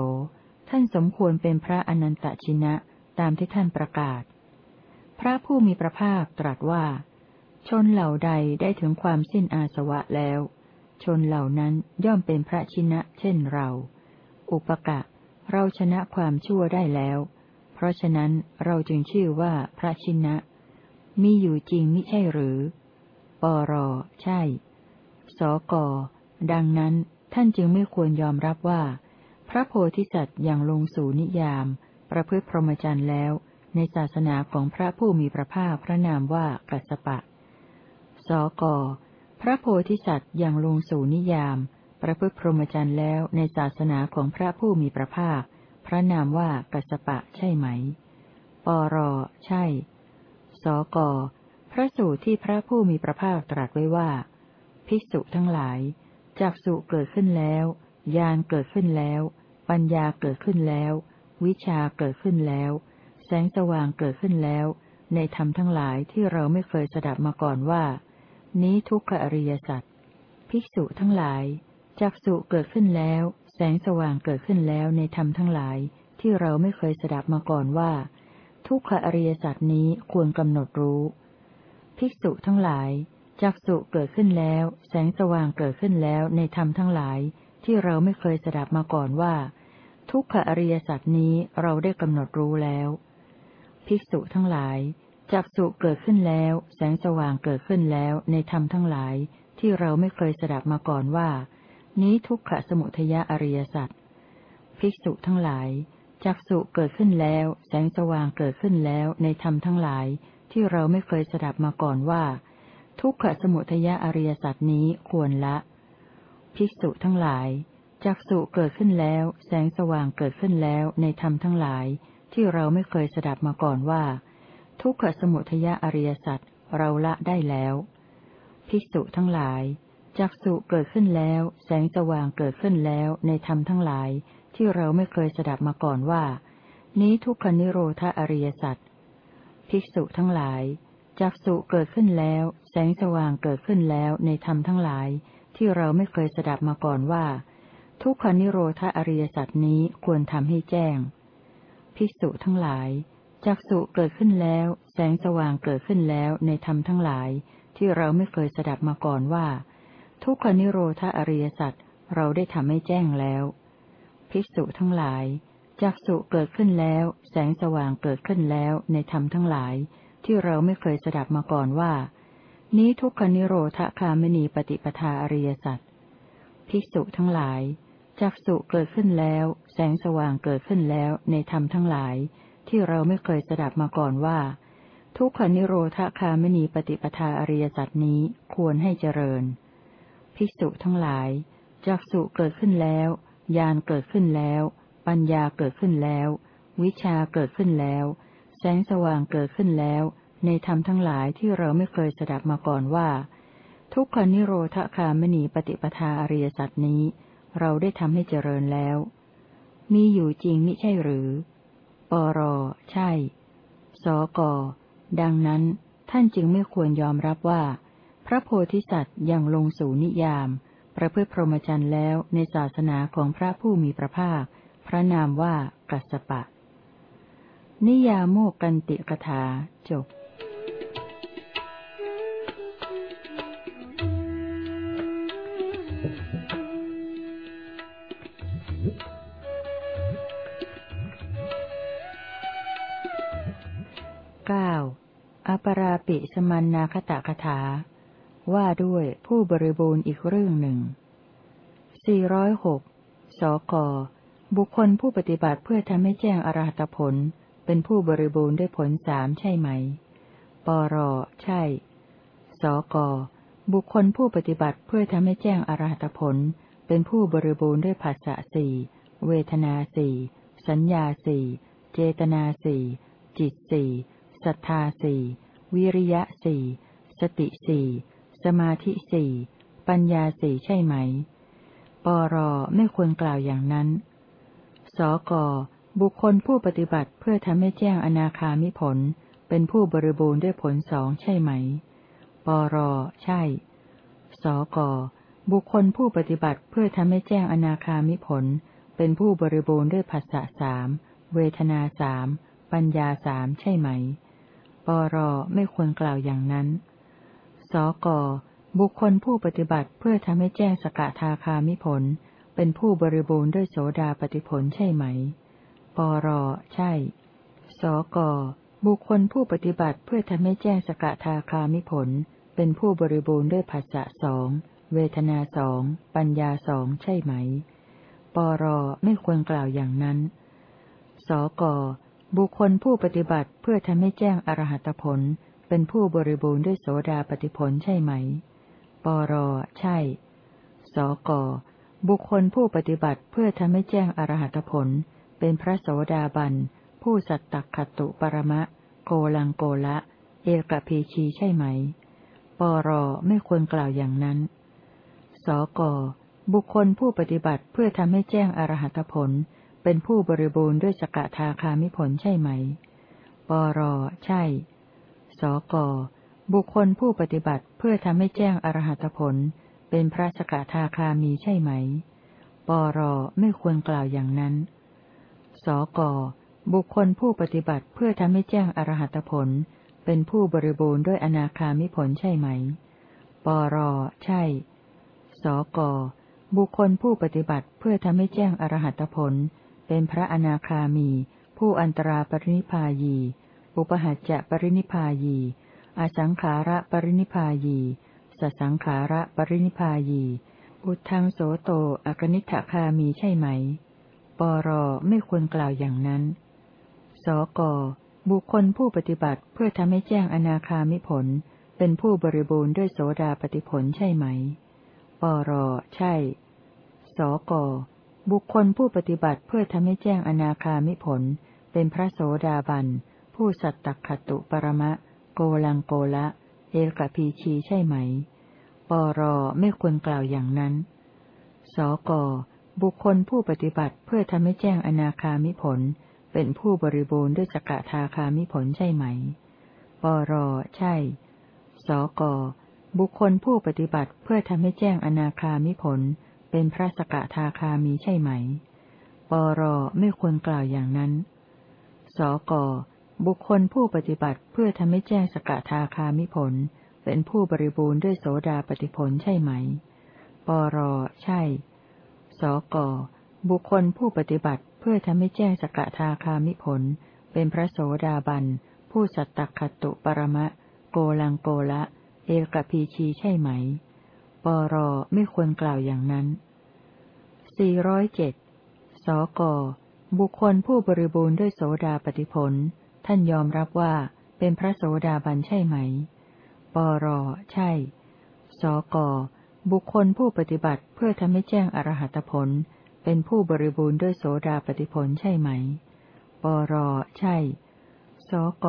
ท่านสมควรเป็นพระอนันตชินะตามที่ท่านประกาศ พระผู้มีพระภาคตรัสว่า ชนเหล่าใดได้ถึงความสิ้นอาสวะแล้ว ชนเหล่านั้นย่อมเป็นพระชินะเช่นเรา อุปกะ เราชนะความชั่วได้แล้ว เพราะฉะนั้นเราจึงชื่อว่าพระชินะ มีอยู่จริงมิใช่หรือ ปร ใช่ สก ดังนั้นท่านจึงไม่ควรยอมรับว่า พระโพธิสัตว์อย่างลงสู่นิยาม ประพฤติพรหมจรรย์แล้ว ในศาสนาของพระผู้มีพระภาคพระนามว่ากัสปะ สก พระโพธิสัตว์อย่างลงสู่นิยาม ประพฤติพรหมจรรย์แล้วในศาสนาของพระผู้มีพระภาค พระนามว่ากัสปะใช่ไหม ปร ใช่ สก พระสูตรที่พระผู้มีพระภาคตรัสไว้ว่า ภิกษุทั้งหลาย จากสุเกิดขึ้นแล้ว ญาณเกิดขึ้นแล้ว ปัญญาเกิดขึ้นแล้ว วิชาเกิดขึ้นแล้ว แสงสว่างเกิดขึ้นแล้ว ในธรรมทั้งหลายที่เราไม่เคยสดับมาก่อนว่า นี้ทุกขอริยสัจ ภิกษุทั้งหลาย จักสุเกิดขึ้นแล้ว แสงสว่างเกิดขึ้นแล้วในธรรมทั้งหลาย ที่เราไม่เคยสดับมาก่อนว่า ทุกขอริยสัจนี้ควรกำหนดรู้ ภิกษุทั้งหลายจักสุเกิดขึ้นแล้ว แสงสว่างเกิดขึ้นแล้วในธรรมทั้งหลาย ที่เราไม่เคยสดับมาก่อนว่า ทุกขอริยสัจนี้เราได้กำหนดรู้แล้ว ภิกษุทั้งหลายจักสุเกิดขึ้นแล้ว แสงสว่างเกิดขึ้นแล้วในธรรมทั้งหลาย ที่เราไม่เคยสดับมาก่อนว่า นี้ทุกขสมุทยอริยสัจภิกษุทั้งหลายจักสุเกิดขึ้นแล้ว แสงสว่างเกิดขึ้นแล้วในธรรมทั้งหลายที่เราไม่เคยสดับมาก่อนว่า ทุกขสมุทยอริยสัจนี้ควรละ ภิกษุทั้งหลายจักสุเกิดขึ้นแล้ว แสงสว่างเกิดขึ้นแล้วในธรรมทั้งหลาย ที่เราไม่เคยสดับมาก่อนว่า ทุกขสมุทยอริยสัจเราละได้แล้ว ภิกษุทั้งหลาย จักสุเกิดขึ้นแล้ว แสงสว่างเกิดขึ้นแล้วในธรรมทั้งหลาย ที่เราไม่เคยสดับมาก่อนว่า นี้ทุกขนิโรธอริยสัจภิกษุทั้งหลายจักสุเกิดขึ้นแล้ว แสงสว่างเกิดขึ้นแล้วในธรรมทั้งหลาย ที่เราไม่เคยสดับมาก่อนว่า ทุกขนิโรธอริยสัจนี้ควรทำให้แจ้ง ภิกษุทั้งหลายจักสุเกิดขึ้นแล้ว แสงสว่างเกิดขึ้นแล้วในธรรมทั้งหลาย ที่เราไม่เคยสดับมาก่อนว่า ทุกขนิโรธอริยสัจเราได้ทำให้แจ้งแล้ว ภิกษุทั้งหลายจักสุเกิดขึ้นแล้ว แสงสว่างเกิดขึ้นแล้วในธรรมทั้งหลาย ที่เราไม่เคยสดับมาก่อนว่า นี้ทุกขนิโรธคามณีปฏิปทาอริยสัจภิกษุทั้งหลายจักสุเกิดขึ้นแล้ว แสงสว่างเกิดขึ้นแล้วในธรรมทั้งหลาย ที่เราไม่เคยสดับมาก่อนว่า ทุกขนิโรธคามณีปฏิปทาอริยสัจนี้ควรให้เจริญ ภิกษุทั้งหลายจักสุเกิดขึ้นแล้วญาณเกิดขึ้นแล้ว ปัญญาเกิดขึ้นแล้ว วิชาเกิดขึ้นแล้ว แสงสว่างเกิดขึ้นแล้ว ในธรรมทั้งหลายที่เราไม่เคยสดับมาก่อนว่า ทุกขนิโรธคามณีปฏิปทาอริยสัจนี้ เราได้ทำให้เจริญแล้ว มีอยู่จริงมิใช่หรือ ปรใช่ สกดังนั้นท่านจึงไม่ควรยอมรับว่า ระโพธิสัตว์ยังลงสู่นิยาม ประพฤติพรหมจรรย์แล้วในศาสนาของพระผู้มีพระภาค พระนามว่ากัสปะ นิยาโมกันติกถาจบเก้าอปราปิสมันนาคตะคถา ว่าด้วยผู้บริบูรณ์อีกเรื่องหนึ่ง 406 สก บุคคลผู้ปฏิบัติเพื่อทำให้แจ้งอรหัตผล เป็นผู้บริบูรณ์ด้วยผลสามใช่ไหม ปร ใช่ สก บุคคลผู้ปฏิบัติเพื่อทำให้แจ้งอรหัตผล เป็นผู้บริบูรณ์ด้วยภาษะสี่เวทนาสี่สัญญาสี่เจตนาสี่จิตสี่ศรัทธาสี่วิริยะสี่สติสี่ สมาธิสี่ปัญญาสี่ใช่ไหม ปรไม่ควรกล่าวอย่างนั้น สกบุคคลผู้ปฏิบัติเพื่อทำให้แจ้งอนาคามิผล เป็นผู้บริบูรณ์ด้วยผลสองใช่ไหม ปรใช่ สกบุคคลผู้ปฏิบัติเพื่อทำให้แจ้งอนาคามิผล เป็นผู้บริบูรณ์ด้วยภาษาสามเวทนาสามปัญญาสามใช่ไหม ปรไม่ควรกล่าวอย่างนั้น สก บุคคลผู้ปฏิบัติเพื่อทำให้แจ้งสกทาคามิผล เป็นผู้บริบูรณ์ด้วยโสดาปฏิผลใช่ไหม ปร ใช่ สก บุคคลผู้ปฏิบัติเพื่อทำให้แจ้งสกทาคามิผล เป็นผู้บริบูรณ์ด้วยภาษะสองเวทนาสองปัญญาสองใช่ไหม ปร ไม่ควรกล่าวอย่างนั้น สก บุคคลผู้ปฏิบัติเพื่อทำให้แจ้งอรหัตผล เป็นผู้บริบูรณ์ด้วยโสดาปฏิผลใช่ไหม ปร ใช่ สก บุคคลผู้ปฏิบัติเพื่อทำให้แจ้งอรหัตผล เป็นพระโสดาบัน ผู้สัตตขตุปรมะ โกลังโกละ เอกพีชีใช่ไหม ปร ไม่ควรกล่าวอย่างนั้น สก บุคคลผู้ปฏิบัติเพื่อทำให้แจ้งอรหัตผล เป็นผู้บริบูรณ์ด้วยสกทาคามิผลใช่ไหม ปร ใช่ สก บุคคลผู้ปฏิบัติเพื่อทำให้แจ้งอรหัตผล เป็นพระสกทาคามีใช่ไหม ปรไม่ควรกล่าวอย่างนั้น สก บุคคลผู้ปฏิบัติเพื่อทำให้แจ้งอรหัตผล เป็นผู้บริบูรณ์ด้วยอนาคามิผลใช่ไหม ปรใช่ สก บุคคลผู้ปฏิบัติเพื่อทำให้แจ้งอรหัตผล เป็นพระอนาคามี ผู้อันตราปรินิพายี อุปหัจจะปรินิพายี อสังขาระปรินิพายี สสังขาระปรินิพายี อุทังโสโตอกนิฐคามีใช่ไหม ปรไม่ควรกล่าวอย่างนั้น สกบุคคลผู้ปฏิบัติเพื่อทำให้แจ้งอนาคามิผล เป็นผู้บริบูรณ์ด้วยโสดาปฏิผลใช่ไหม ปรใช่ สกบุคคลผู้ปฏิบัติเพื่อทำให้แจ้งอนาคามิผล เป็นพระโสดาบัน ผู้สัตตขตุปรมะ โกลังโกละ เอกพีชีใช่ไหม ปรไม่ควรกล่าวอย่างนั้น สกบุคคลผู้ปฏิบัติเพื่อทำให้แจ้งอนาคามิผล เป็นผู้บริบูรณ์ด้วยสกทาคามิผลใช่ไหม ปรใช่ สกบุคคลผู้ปฏิบัติเพื่อทำให้แจ้งอนาคามิผล เป็นพระสกทาคามีใช่ไหม ปรไม่ควรกล่าวอย่างนั้น สก บุคคลผู้ปฏิบัติเพื่อทำให้แจ้งสกทาคามิผล เป็นผู้บริบูรณ์ด้วยโสดาปฏิผลใช่ไหม ปร ใช่ สก บุคคลผู้ปฏิบัติเพื่อทำให้แจ้งสกทาคามิผล เป็นพระโสดาบัน ผู้สัตตคตุปรมะ โกลังโกละ เอกพีชีใช่ไหม ปร ไม่ควรกล่าวอย่างนั้นสี่ร้อยเจ็ดสก บุคคลผู้บริบูรณ์ด้วยโสดาปฏิผล ท่านยอมรับว่าเป็นพระโสดาบันใช่ไหม ปร ใช่ สก บุคคลผู้ปฏิบัติเพื่อทำให้แจ้งอรหัตผล เป็นผู้บริบูรณ์ด้วยโสดาปฏิผลใช่ไหม ปร ใช่ สก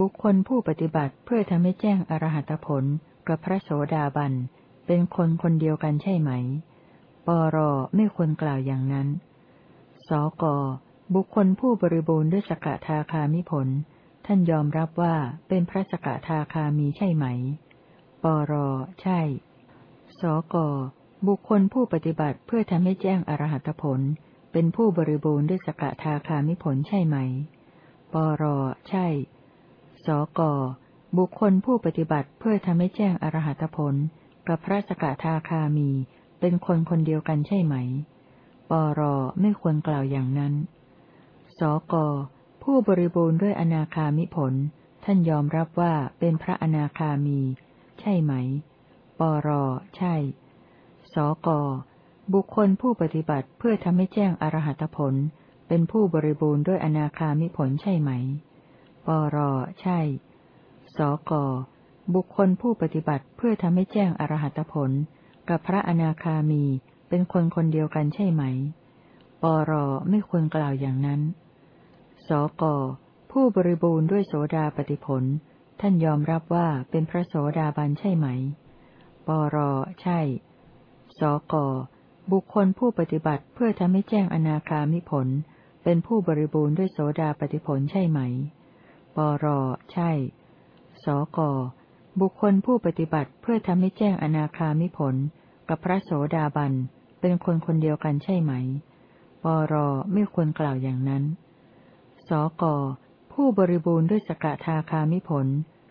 บุคคลผู้ปฏิบัติเพื่อทำให้แจ้งอรหัตผลกับพระโสดาบัน เป็นคนคนเดียวกันใช่ไหม ปร ไม่ควรกล่าวอย่างนั้น สก บุคคลผู้บริบูรณ์ด้วยสกทาคามิผล ท่านยอมรับว่าเป็นพระสกทาคามีใช่ไหม ปร ใช่ สก บุคคลผู้ปฏิบัติเพื่อทำให้แจ้งอรหัตผล เป็นผู้บริบูรณ์ด้วยสกทาคามิผลใช่ไหม ปร ใช่ สก บุคคลผู้ปฏิบัติเพื่อทำให้แจ้งอรหัตผล กับพระสกทาคามี เป็นคนคนเดียวกันใช่ไหม ปร ไม่ควรกล่าวอย่างนั้น สก ผู้บริบูรณ์ด้วยอนาคามิผล ท่านยอมรับว่าเป็นพระอนาคามี ใช่ไหม ปร ใช่ สก บุคคลผู้ปฏิบัติเพื่อทำให้แจ้งอรหัตผล เป็นผู้บริบูรณ์ด้วยอนาคามิผลใช่ไหม ปร ใช่ สก บุคคลผู้ปฏิบัติเพื่อทำให้แจ้งอรหัตผล กับพระอนาคามีเป็นคนคนเดียวกันใช่ไหม ปร ไม่ควรกล่าวอย่างนั้น สก ผู้บริบูรณ์ด้วยโสดาปฏิผล ท่านยอมรับว่าเป็นพระโสดาบันใช่ไหม ปร ใช่ สก บุคคลผู้ปฏิบัติเพื่อทำให้แจ้งอนาคามิผล เป็นผู้บริบูรณ์ด้วยโสดาปฏิผลใช่ไหม ปร ใช่ สก บุคคลผู้ปฏิบัติเพื่อทำให้แจ้งอนาคามิผล กับพระโสดาบันเป็นคนคนเดียวกันใช่ไหม ปร ไม่ควรกล่าวอย่างนั้น สก ผู้บริบูรณ์ด้วยสกทาคามิผล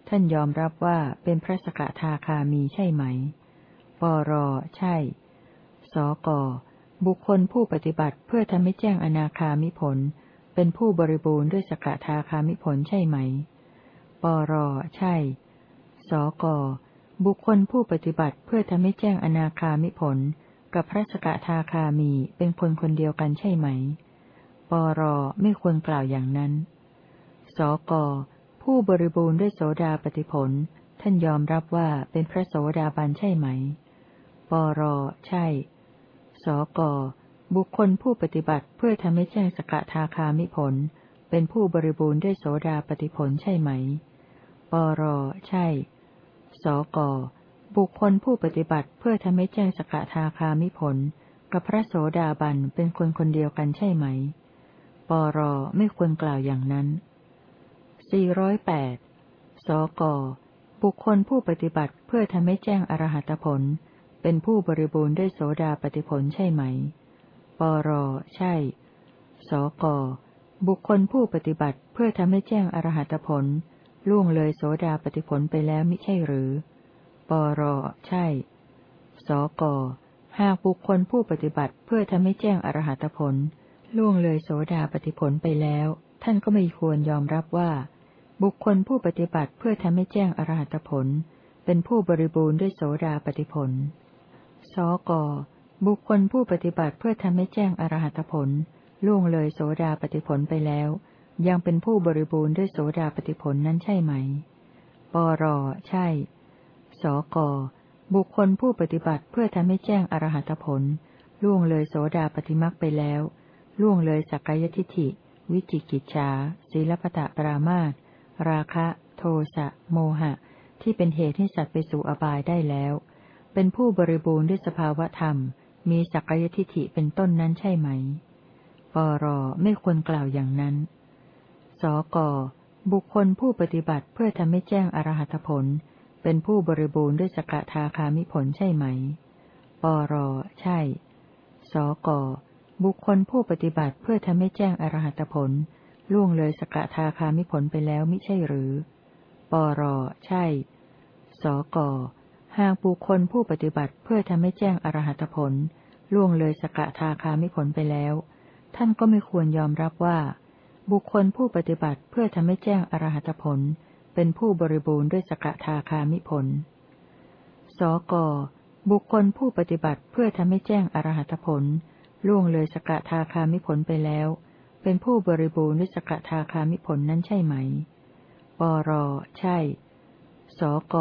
ท่านยอมรับว่าเป็นพระสกทาคามีใช่ไหม ปร ใช่ สก บุคคลผู้ปฏิบัติเพื่อทำให้แจ้งอนาคามิผล เป็นผู้บริบูรณ์ด้วยสกทาคามิผลใช่ไหม ปร ใช่ สก บุคคลผู้ปฏิบัติเพื่อทำให้แจ้งอนาคามิผล กับพระสกทาคามีเป็นคนคนเดียวกันใช่ไหม ปรไม่ควรกล่าวอย่างนั้น สกผู้บริบูรณ์ด้วยโสดาปฏิผล ท่านยอมรับว่าเป็นพระโสดาบันใช่ไหม ปรใช่ สกบุคคลผู้ปฏิบัติเพื่อทำให้แจ้งสกทาคามิผล เป็นผู้บริบูรณ์ด้วยโสดาปฏิผลใช่ไหม ปรใช่ สกบุคคลผู้ปฏิบัติเพื่อทำให้แจ้งสกทาคามิผล กับพระโสดาบันเป็นคนคนเดียวกันใช่ไหม ปรไม่ควรกล่าวอย่างนั้น 408 สก บุคคลผู้ปฏิบัติเพื่อทำให้แจ้งอรหัตผล เป็นผู้บริบูรณ์ด้วยโสดาปฏิผลใช่ไหม ปร ใช่ สก บุคคลผู้ปฏิบัติเพื่อทำให้แจ้งอรหัตผล ล่วงเลยโสดาปฏิผลไปแล้วมิใช่หรือ ปร ใช่ สก หากบุคคลผู้ปฏิบัติเพื่อทำให้แจ้งอรหัตผล ล่วงเลยโสดาปฏิผลไปแล้ว ท่านก็ไม่ควรยอมรับว่า บุคคลผู้ปฏิบัติเพื่อทำให้แจ้งอรหัตผล เป็นผู้บริบูรณ์ด้วยโสดาปฏิผล สก บุคคลผู้ปฏิบัติเพื่อทำให้แจ้งอรหัตผล ล่วงเลยโสดาปฏิผลไปแล้ว ยังเป็นผู้บริบูรณ์ด้วยโสดาปฏิผลนั้นใช่ไหม ปร ใช่ สก บุคคลผู้ปฏิบัติเพื่อทำให้แจ้งอรหัตผล ล่วงเลยโสดาปฏิมักไปแล้ว ล่วงเลยสักกายทิฏฐิ วิจิกิจฉาศีลปตะปรามาตราคะ โทสะ โมหะ ที่เป็นเหตุให้สัตว์ไปสู่อบายได้แล้ว เป็นผู้บริบูรณ์ด้วยสภาวะธรรม มีสักกายทิฏฐิเป็นต้นนั้นใช่ไหม ปรไม่ควรกล่าวอย่างนั้น สกบุคคลผู้ปฏิบัติเพื่อทำให้แจ้งอรหัตผล เป็นผู้บริบูรณ์ด้วยสกทาคามิผลใช่ไหม ปรใช่ สก บุคคลผู้ปฏิบัติเพื่อทำให้แจ้งอรหัตผล ล่วงเลยสกทาคามิผลไปแล้วมิใช่หรือ ปรใช่ สกหากบุคคลผู้ปฏิบัติเพื่อทำให้แจ้งอรหัตผล ล่วงเลยสกทาคามิผลไปแล้ว ท่านก็ไม่ควรยอมรับว่า บุคคลผู้ปฏิบัติเพื่อทำให้แจ้งอรหัตผล เป็นผู้บริบูรณ์ด้วยสกทาคามิผล สกบุคคลผู้ปฏิบัติเพื่อทำให้แจ้งอรหัตผล ล่วงเลยสกทาคามิผลไปแล้ว เป็นผู้บริบูรณ์ด้วยสกทาคามิผลนั้นใช่ไหม ปร ใช่ สก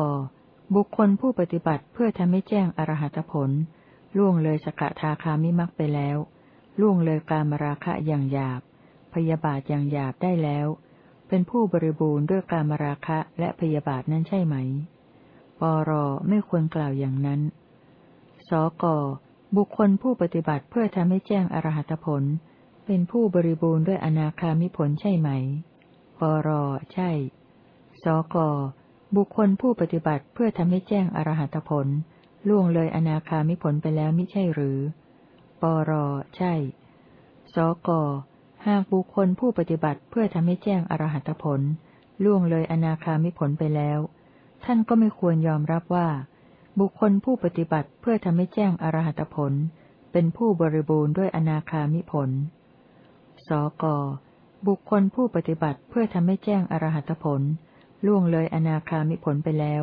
บุคคลผู้ปฏิบัติเพื่อทำให้แจ้งอรหัตผล ล่วงเลยสกทาคามิมักไปแล้ว ล่วงเลยการมราคะอย่างหยาบ พยาบาทอย่างหยาบได้แล้ว เป็นผู้บริบูรณ์ด้วยการมราคะและพยาบาทนั้นใช่ไหม ปร ไม่ควรกล่าวอย่างนั้น สก บุคคลผู้ปฏิบัติเพื่อทำให้แจ้งอรหัตผล เป็นผู้บริบูรณ์ด้วยอนาคามิผลใช่ไหมปรใช่ สก บุคคลผู้ปฏิบัติเพื่อทำให้แจ้งอรหัตผล ล่วงเลยอนาคามิผลไปแล้วมิใช่หรือ ปรใช่ สก หากบุคคลผู้ปฏิบัติเพื่อทำให้แจ้งอรหัตผล ล่วงเลยอนาคามิผลไปแล้ว ท่านก็ไม่ควรยอมรับว่า บุคคลผู้ปฏิบัติเพื่อทำให้แจ้งอรหัตผล เป็นผู้บริบูรณ์ด้วยอนาคามิผล สก บุคคลผู้ปฏิบัติเพื่อทำให้แจ้งอรหัตผล ล่วงเลยอนาคามิผลไปแล้ว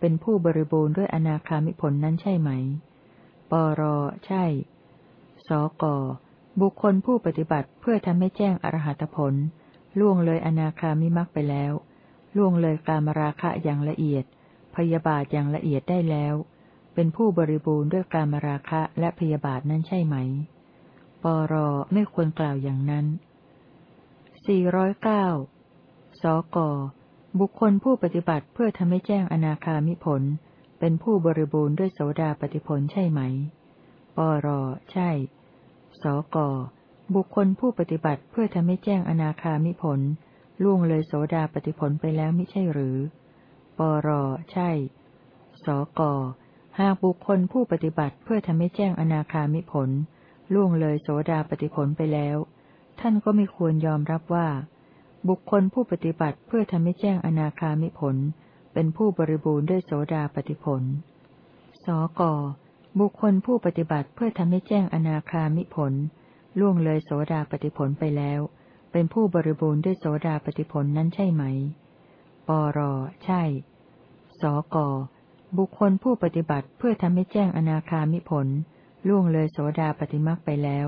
เป็นผู้บริบูรณ์ด้วยอนาคามิผลนั้นใช่ไหม ปร ใช่ สก บุคคลผู้ปฏิบัติเพื่อทำให้แจ้งอรหัตผล ล่วงเลยอนาคามิมักไปแล้ว ล่วงเลยกามราคะอย่างละเอียด พยาบาทอย่างละเอียดได้แล้ว เป็นผู้บริบูรณ์ด้วยการมราคะและพยาบาทนั้นใช่ไหม ปรไม่ควรกล่าวอย่างนั้นสี่ร้อยเก้าสก บุคคลผู้ปฏิบัติเพื่อทำให้แจ้งอนาคามิผล เป็นผู้บริบูรณ์ด้วยโสดาปฏิผลใช่ไหม ปรใช่ สก บุคคลผู้ปฏิบัติเพื่อทำให้แจ้งอนาคามิผลล่วงเลยโสดาปฏิผลไปแล้วไม่ใช่หรือ ปร ใช่ สก หากบุคคลผู้ปฏิบัติเพื่อทำให้แจ้งอนาคามิผล ล่วงเลยโสดาปฏิผลไปแล้ว ท่านก็ไม่ควรยอมรับว่า บุคคลผู้ปฏิบัติเพื่อทำให้แจ้งอนาคามิผล เป็นผู้บริบูรณ์ด้วยโสดาปฏิผล สก บุคคลผู้ปฏิบัติเพื่อทำให้แจ้งอนาคามิผล ล่วงเลยโสดาปฏิผลไปแล้ว เป็นผู้บริบูรณ์ด้วยโสดาปฏิผลนั้นใช่ไหม ปร ใช่ สก บุคคลผู้ปฏิบัติเพื่อทำให้แจ้งอนาคามิผล ล่วงเลยโสดาปฏิมักไปแล้ว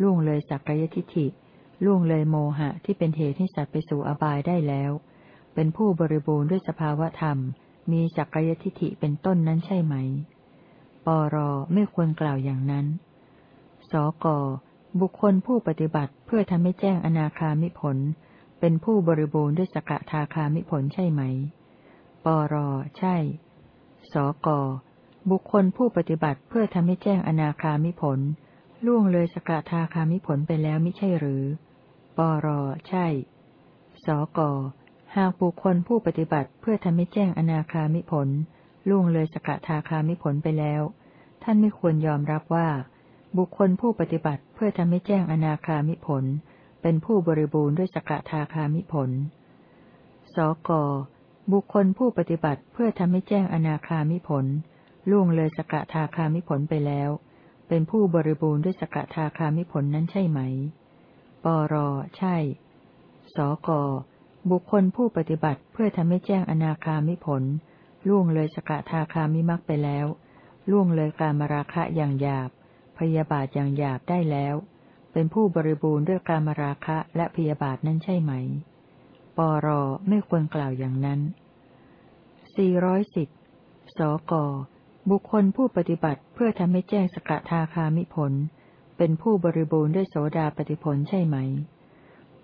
ล่วงเลยสักกายทิฏฐิ ล่วงเลยโมหะที่เป็นเหตุให้สัตว์ไปสู่อบายได้แล้ว เป็นผู้บริบูรณ์ด้วยสภาวะธรรม มีสักกายทิฏฐิเป็นต้นนั้นใช่ไหม ปร ไม่ควรกล่าวอย่างนั้น สก บุคคลผู้ปฏิบัติเพื่อทำให้แจ้งอนาคามิผล เป็นผู้บริบูรณ์ด้วยสกทาคามิผลใช่ไหม ปร ใช่ สก บุคคลผู้ปฏิบัติเพื่อทำให้แจ้งอนาคามิผล ล่วงเลยสกทาคามิผลไปแล้วม่ใช่หรือ ปร ใช่ สก หากบุคคลผู้ปฏิบัติเพื่อทำให้แจ้งอนาคามิผล ล่วงเลยสกทาคามิผลไปแล้ว ท่านไม่ควรยอมรับว่า บุคคลผู้ปฏิบัติเพื่อทำให้แจ้งอนาคามิผล เป็นผู้บริบูรณ์ด้วยสกทาคามิผล สก บุคคลผู้ปฏิบัติเพื่อทำให้แจ้งอนาคามิผล ล่วงเลยสกทาคามิผลไปแล้ว เป็นผู้บริบูรณ์ด้วยสกทาคามิผลนั้นใช่ไหม ปร ใช่ สก บุคคลผู้ปฏิบัติเพื่อทำให้แจ้งอนาคามิผล ล่วงเลยสกทาคามิมักไปแล้ว ล่วงเลยการมราคะอย่างหยาบ พยาบาทอย่างหยาบได้แล้ว เป็นผู้บริบูรณ์ด้วยการมราคะและพยาบาทนั้นใช่ไหม ปรไม่ควรกล่าวอย่างนั้น 410 สก บุคคลผู้ปฏิบัติเพื่อทำให้แจ้งสกทาคามิผล เป็นผู้บริบูรณ์ด้วยโสดาปฏิผลใช่ไหม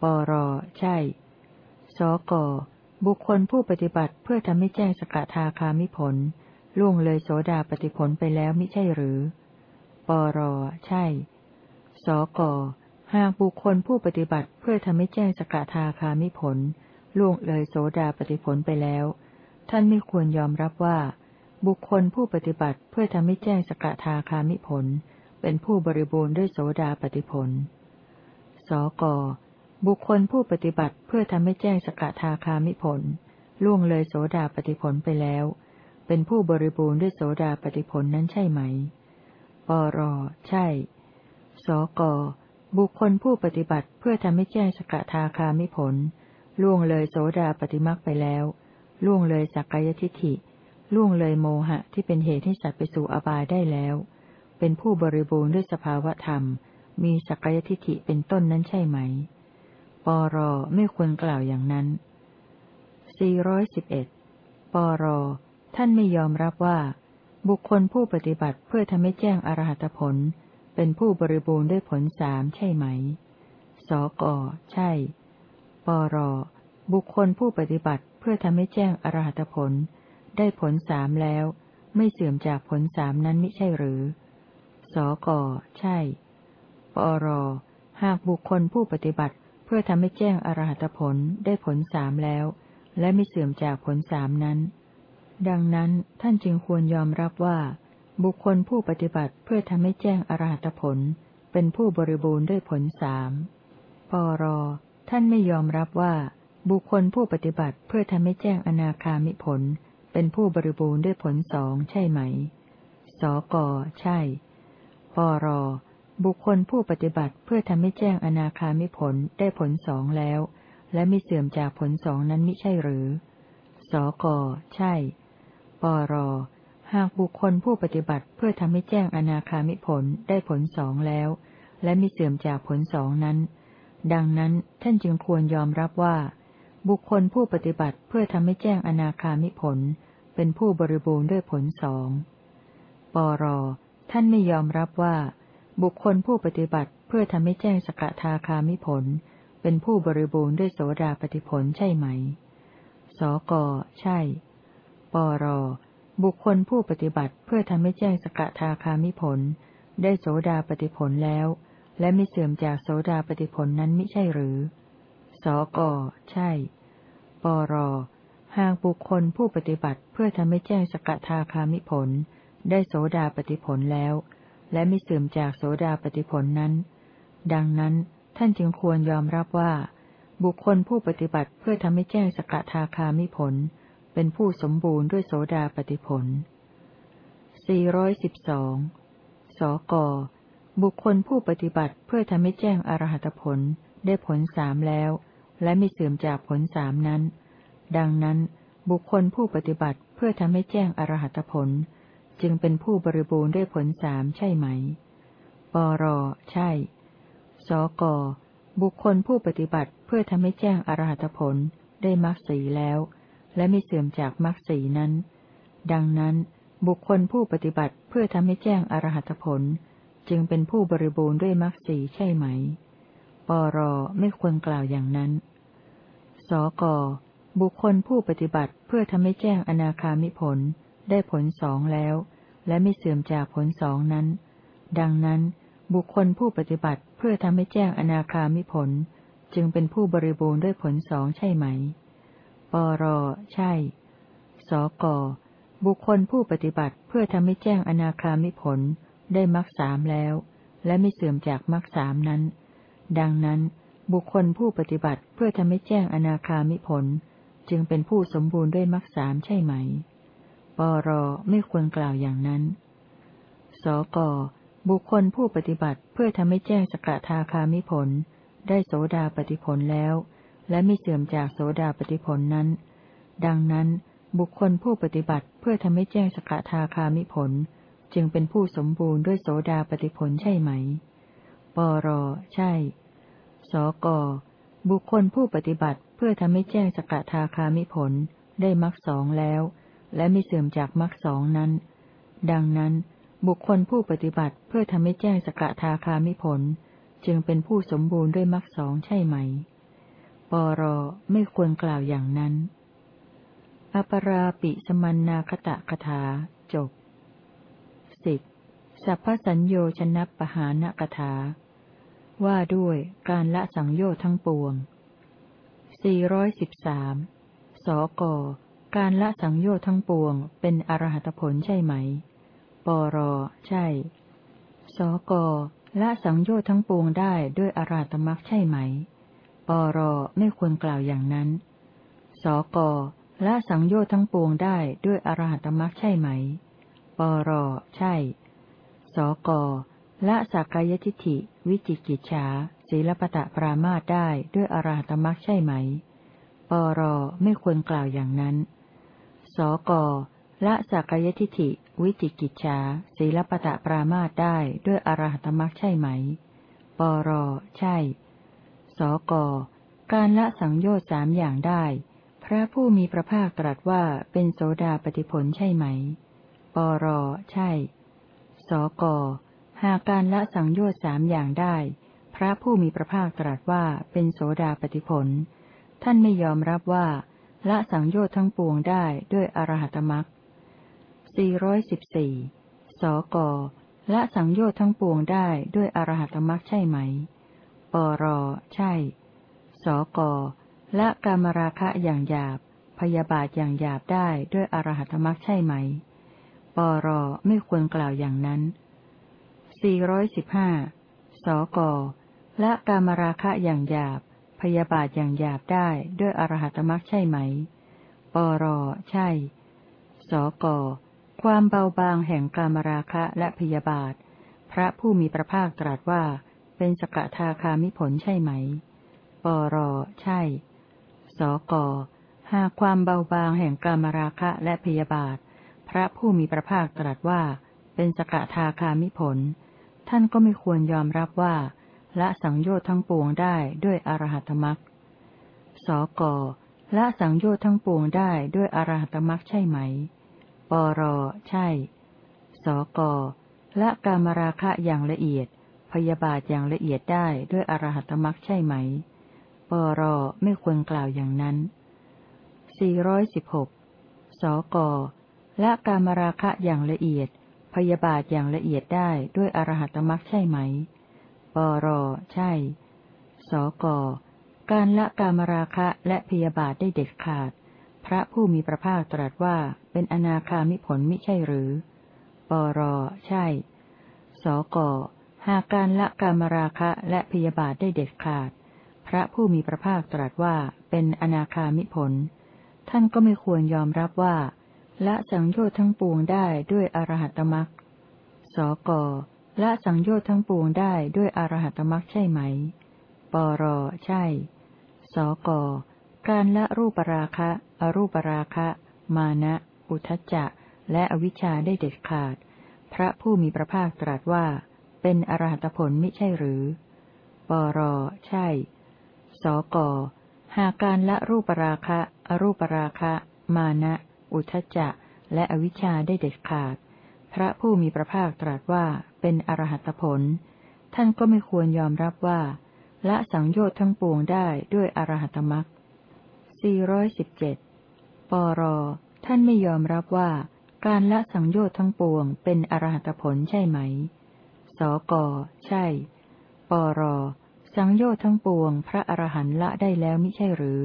ปรใช่ สก บุคคลผู้ปฏิบัติเพื่อทำให้แจ้งสกทาคามิผล ล่วงเลยโสดาปฏิผลไปแล้วมิใช่หรือ ปรใช่ สกหากบุคคลผู้ปฏิบัติเพื่อทำให้แจ้งสกทาคามิผล ล่วงเลยโสดาปฏิผลไปแล้ว ท่านไม่ควรยอมรับว่า บุคคลผู้ปฏิบัติเพื่อทำให้แจ้งสกทาคามิผล เป็นผู้บริบูรณ์ด้วยโสดาปฏิผล สกบุคคลผู้ปฏิบัติเพื่อทำให้แจ้งสกทาคามิผล ล่วงเลยโสดาปฏิผลไปแล้ว เป็นผู้บริบูรณ์ด้วยโสดาปฏิผลนั้นใช่ไหมปรใช่ สก บุคคลผู้ปฏิบัติเพื่อทำให้แจ้งสกทาคามิผล ล่วงเลยโสดาปฏิมักไปแล้ว ล่วงเลยสักกายทิฏฐิ ล่วงเลยโมหะที่เป็นเหตุให้สัตว์ไปสู่อบายได้แล้ว เป็นผู้บริบูรณ์ด้วยสภาวธรรม มีสักกายทิฏฐิเป็นต้นนั้นใช่ไหม ปรไม่ควรกล่าวอย่างนั้น 411 ปร ท่านไม่ยอมรับว่า บุคคลผู้ปฏิบัติเพื่อทำให้แจ้งอรหัตผล เป็นผู้บริบูรณ์ด้วยผลสามใช่ไหม สก ใช่ ปร บุคคลผู้ปฏิบัติเพื่อทำให้แจ้งอรหัตผล ได้ผลสามแล้ว ไม่เสื่อมจากผลสามนั้นไมิใช่หรือ สก ใช่ ปร หากบุคคลผู้ปฏิบัติเพื่อทำให้แจ้งอรหัตผลได้ผลสามแล้ว และไม่เสื่อมจากผลสามนั้น ดังนั้นท่านจึงควรยอมรับว่า บุคคลผู้ปฏิบัติเพื่อทำให้แจ้งอรหัตผล เป็นผู้บริบูรณ์ด้วยผลสามปรท่านไม่ยอมรับว่า บุคคลผู้ปฏิบัติเพื่อทำให้แจ้งอนาคามิผล เป็นผู้บริบูรณ์ด้วยผลสองใช่ไหม สก ใช่ปรบุคคลผู้ปฏิบัติเพื่อทำให้แจ้งอนาคามิผลได้ผลสองแล้ว และไม่เสื่อมจากผลสองนั้นมิใช่หรือ สก ใช่ปร หากบุคคลผู้ปฏิบัติเพื่อทำให้แจ้งอนาคามิผลได้ผลสองแล้ว และไม่เสื่อมจากผลสองนั้น ดังนั้นท่านจึงควรยอมรับว่า บุคคลผู้ปฏิบัติเพื่อทำให้แจ้งอนาคามิผล เป็นผู้บริบูรณ์ด้วยผลสองปรท่านไม่ยอมรับว่า บุคคลผู้ปฏิบัติเพื่อทำให้แจ้งสกทาคามิผล เป็นผู้บริบูรณ์ด้วยโสดาปฏิผลใช่ไหม สก ใช่ ปร บุคคลผู้ปฏิบัติเพื่อทำให้แจ้งสกทาคามิผล ได้โสดาปฏิผลแล้ว และไม่เสื่อมจากโสดาปฏิผลนั้นไม่ใช่หรือ สก ใช่ ปร หากบุคคลผู้ปฏิบัติเพื่อทำให้แจ้งสกทาคามิผล ได้โสดาปฏิผลแล้ว และไม่เสื่อมจากโสดาปฏิผลนั้น ดังนั้นท่านจึงควรยอมรับว่า บุคคลผู้ปฏิบัติเพื่อทำให้แจ้งสกทาคามิผล เป็นผู้สมบูรณ์ด้วยโสดาปฏิผล 412 สก บุคคลผู้ปฏิบัติเพื่อทำให้แจ้งอรหัตผลได้ผลสามแล้ว และไม่เสื่อมจากผลสามนั้น ดังนั้น บุคคลผู้ปฏิบัติเพื่อทำให้แจ้งอรหัตผล จึงเป็นผู้บริบูรณ์ด้วยผลสามใช่ไหม ปร ใช่ สก บุคคลผู้ปฏิบัติเพื่อทำให้แจ้งอรหัตผลได้มรรคสีแล้ว และไม่เสื่อมจากมรรคสีนั้น ดังนั้นบุคคลผู้ปฏิบัติเพื่อทำให้แจ้งอรหัตผล จึงเป็นผู้บริบูรณ์ด้วยมรรคสีใช่ไหม ปรไม่ควรกล่าวอย่างนั้น สกบุคคลผู้ปฏิบัติเพื่อทำให้แจ้งอนาคามิผล ได้ผลสองแล้ว และไม่เสื่อมจากผลสองนั้น ดังนั้น บุคคลผู้ปฏิบัติเพื่อทำให้แจ้งอนาคามิผล จึงเป็นผู้บริบูรณ์ด้วยผลสองใช่ไหม ปร ใช่ สก บุคคลผู้ปฏิบัติเพื่อทำให้แจ้งอนาคามิผล ได้มรรคสามแล้ว และไม่เสื่อมจากมรรคสามนั้น ดังนั้น บุคคลผู้ปฏิบัติเพื่อทำให้แจ้งอนาคามิผล จึงเป็นผู้สมบูรณ์ด้วยมรรคสามใช่ไหม ปร ไม่ควรกล่าวอย่างนั้น สก บุคคลผู้ปฏิบัติเพื่อทำให้แจ้งสกทาคามิผล ได้โสดาปฏิผลแล้ว และไม่เสื่อมจากโสดาปฏิผลนั้น ดังนั้นบุคคลผู้ปฏิบัติเพื่อทำให้แจ้งสกทาคามิผล จึงเป็นผู้สมบูรณ์ด้วยโสดาปฏิผลใช่ไหม ปร ใช่ สก บุคคลผู้ปฏิบัติเพื่อทำให้แจ้งสกทาคามิผล ได้มรรคสองแล้ว และไม่เสื่อมจากมรรคสองนั้น ดังนั้น บุคคลผู้ปฏิบัติเพื่อทำให้แจ้งสกทาคามิผล จึงเป็นผู้สมบูรณ์ด้วยมรรคสองใช่ไหม ปรไม่ควรกล่าวอย่างนั้น อปราปิสมันนาคตะคถาจบสิบสัพพสัญโยชนะปหานกถา ว่าด้วยการละสังโยชน์ทั้งปวงสี่ร้อยสิบสามสก การละสังโยชน์ทั้งปวง เป็นอรหัตผลใช่ไหม ปร ใช่ สก ละสังโยชน์ทั้งปวงได้ด้วยอาราตมักใช่ไหม ปรไม่ควรกล่าวอย่างนั้น สกละสังโยชน์ทั้งปวงได้ด้วยอาราตมรักใช่ไหม ปรใช่ สกละสักกายทิฏฐิ วิจิกิจฉาศีลปตะปรามาตได้ด้วยอาราตมรักใช่ไหม ปรไม่ควรกล่าวอย่างนั้น สกละสักกายทิฏฐิ วิจิกิจฉาศีลปตะปรามาตได้ด้วยอรหัตมรักใช่ไหม ปรใช่ สก การละสังโยชน์สามอย่างได้ พระผู้มีพระภาคตรัสว่าเป็นโสดาปฏิผลใช่ไหม ปร ใช่ สก หากการละสังโยชน์สามอย่างได้ พระผู้มีพระภาคตรัสว่าเป็นโสดาปฏิผล ท่านไม่ยอมรับว่า ละสังโยชน์ทั้งปวงได้ด้วยอรหัตมรักสี่ร้อยสิบสี่สก ละสังโยชน์ทั้งปวงได้ด้วยอรหัตมรักใช่ไหม ปร ใช่ สก และกามราคะอย่างหยาบ พยาบาทอย่างหยาบได้ด้วยอรหัตมรักใช่ไหม ปร ไม่ควรกล่าวอย่างนั้นสี่ร้อยสิบห้าสกละกามราคะอย่างหยาบ พยาบาทอย่างหยาบได้ด้วยอรหัตมรักใช่ไหม ปร ใช่ สก ความเบาบางแห่งกามราคะและพยาบาท พระผู้มีพระภาคตรัสว่า เป็นสกทาคามิผลใช่ไหม ปร ใช่ สก หากความเบาบางแห่งกามราคะและพยาบาท พระผู้มีพระภาคตรัสว่า เป็นสกทาคามิผล ท่านก็ไม่ควรยอมรับว่า ละสังโยชน์ทั้งปวงได้ด้วยอรหัตมรักสก ละสังโยชน์ทั้งปวงได้ด้วยอรหัตมรักใช่ไหม ปร ใช่ สก ละกามราคะอย่างละเอียด พยาบาทอย่างละเอียดได้ด้วยอรหัตมรักใช่ไหม ปรไม่ควรกล่าวอย่างนั้นสี่ร้อยสิบหกสกละกามราคะอย่างละเอียด พยาบาทอย่างละเอียดได้ด้วยอรหัตมรักใช่ไหม ปรใช่ สก การละกามราคะและพยาบาทได้เด็ดขาด พระผู้มีพระภาคตรัสว่าเป็นอนาคามิผลมิใช่หรือ ปรใช่ สก หากการละกามราคะและพยาบาทได้เด็ดขาด พระผู้มีพระภาคตรัสว่าเป็นอนาคามิผล ท่านก็ไม่ควรยอมรับว่า ละสังโยชน์ทั้งปวงได้ด้วยอรหัตมรักสกละสังโยชน์ทั้งปวงได้ด้วยอรหัตมรักใช่ไหม ปรใช่ สกการละรูปราคะ อรูปราคะ มานะ อุทจจะ และอวิชชาได้เด็ดขาด พระผู้มีพระภาคตรัสว่า เป็นอรหัตผลม่ใช่หรือ ปร ใช่ สก หากการละรูปราคะ อรูปราคะ มานะ อุทจจะ และอวิชชาได้เด็ดขาด พระผู้มีพระภาคตรัสว่าเป็นอรหัตผล ท่านก็ไม่ควรยอมรับว่า ละสังโยชน์ทั้งปวงได้ด้วยอรหัตมรักสี่ร้อยสิบเจ็ดปร ท่านไม่ยอมรับว่า การละสังโยชน์ทั้งปวงเป็นอรหัตผลใช่ไหม สก ใช่ ปร สังโยชน์ทั้งปวง พระอรหันต์ละได้แล้วมิใช่หรือ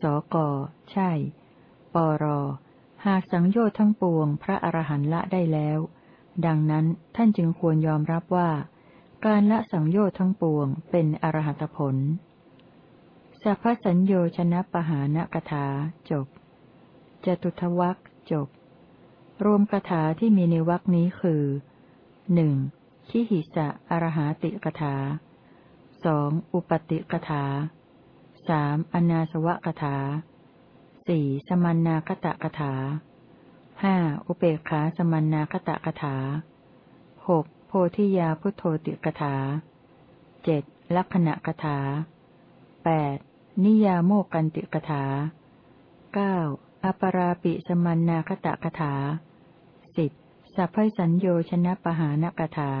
สก ใช่ ปร หากสังโยชน์ทั้งปวง พระอรหันต์ละได้แล้ว ดังนั้นท่านจึงควรยอมรับว่า การละสังโยชน์ทั้งปวง เป็นอรหัตผลสัพพสัญโยชนะปหานกถาจบจตุทวักจบ รวมคาถาที่มีในวักนี้คือหนึ่ง ขิหิสะอรหาติกถาสองอุปติกถาสามอนาสวะกถาสี่สมันนาคตะกถาห้าอุเบกขาสมันนาคตะกถาหกโพธิยาพุทโธติกถาเจ็ดลักษณะกถาแปดนิยาโมกันติกถาเก้าอปราปิสมันนาคตะกถา สัพพสัญโยชนะปหานกถา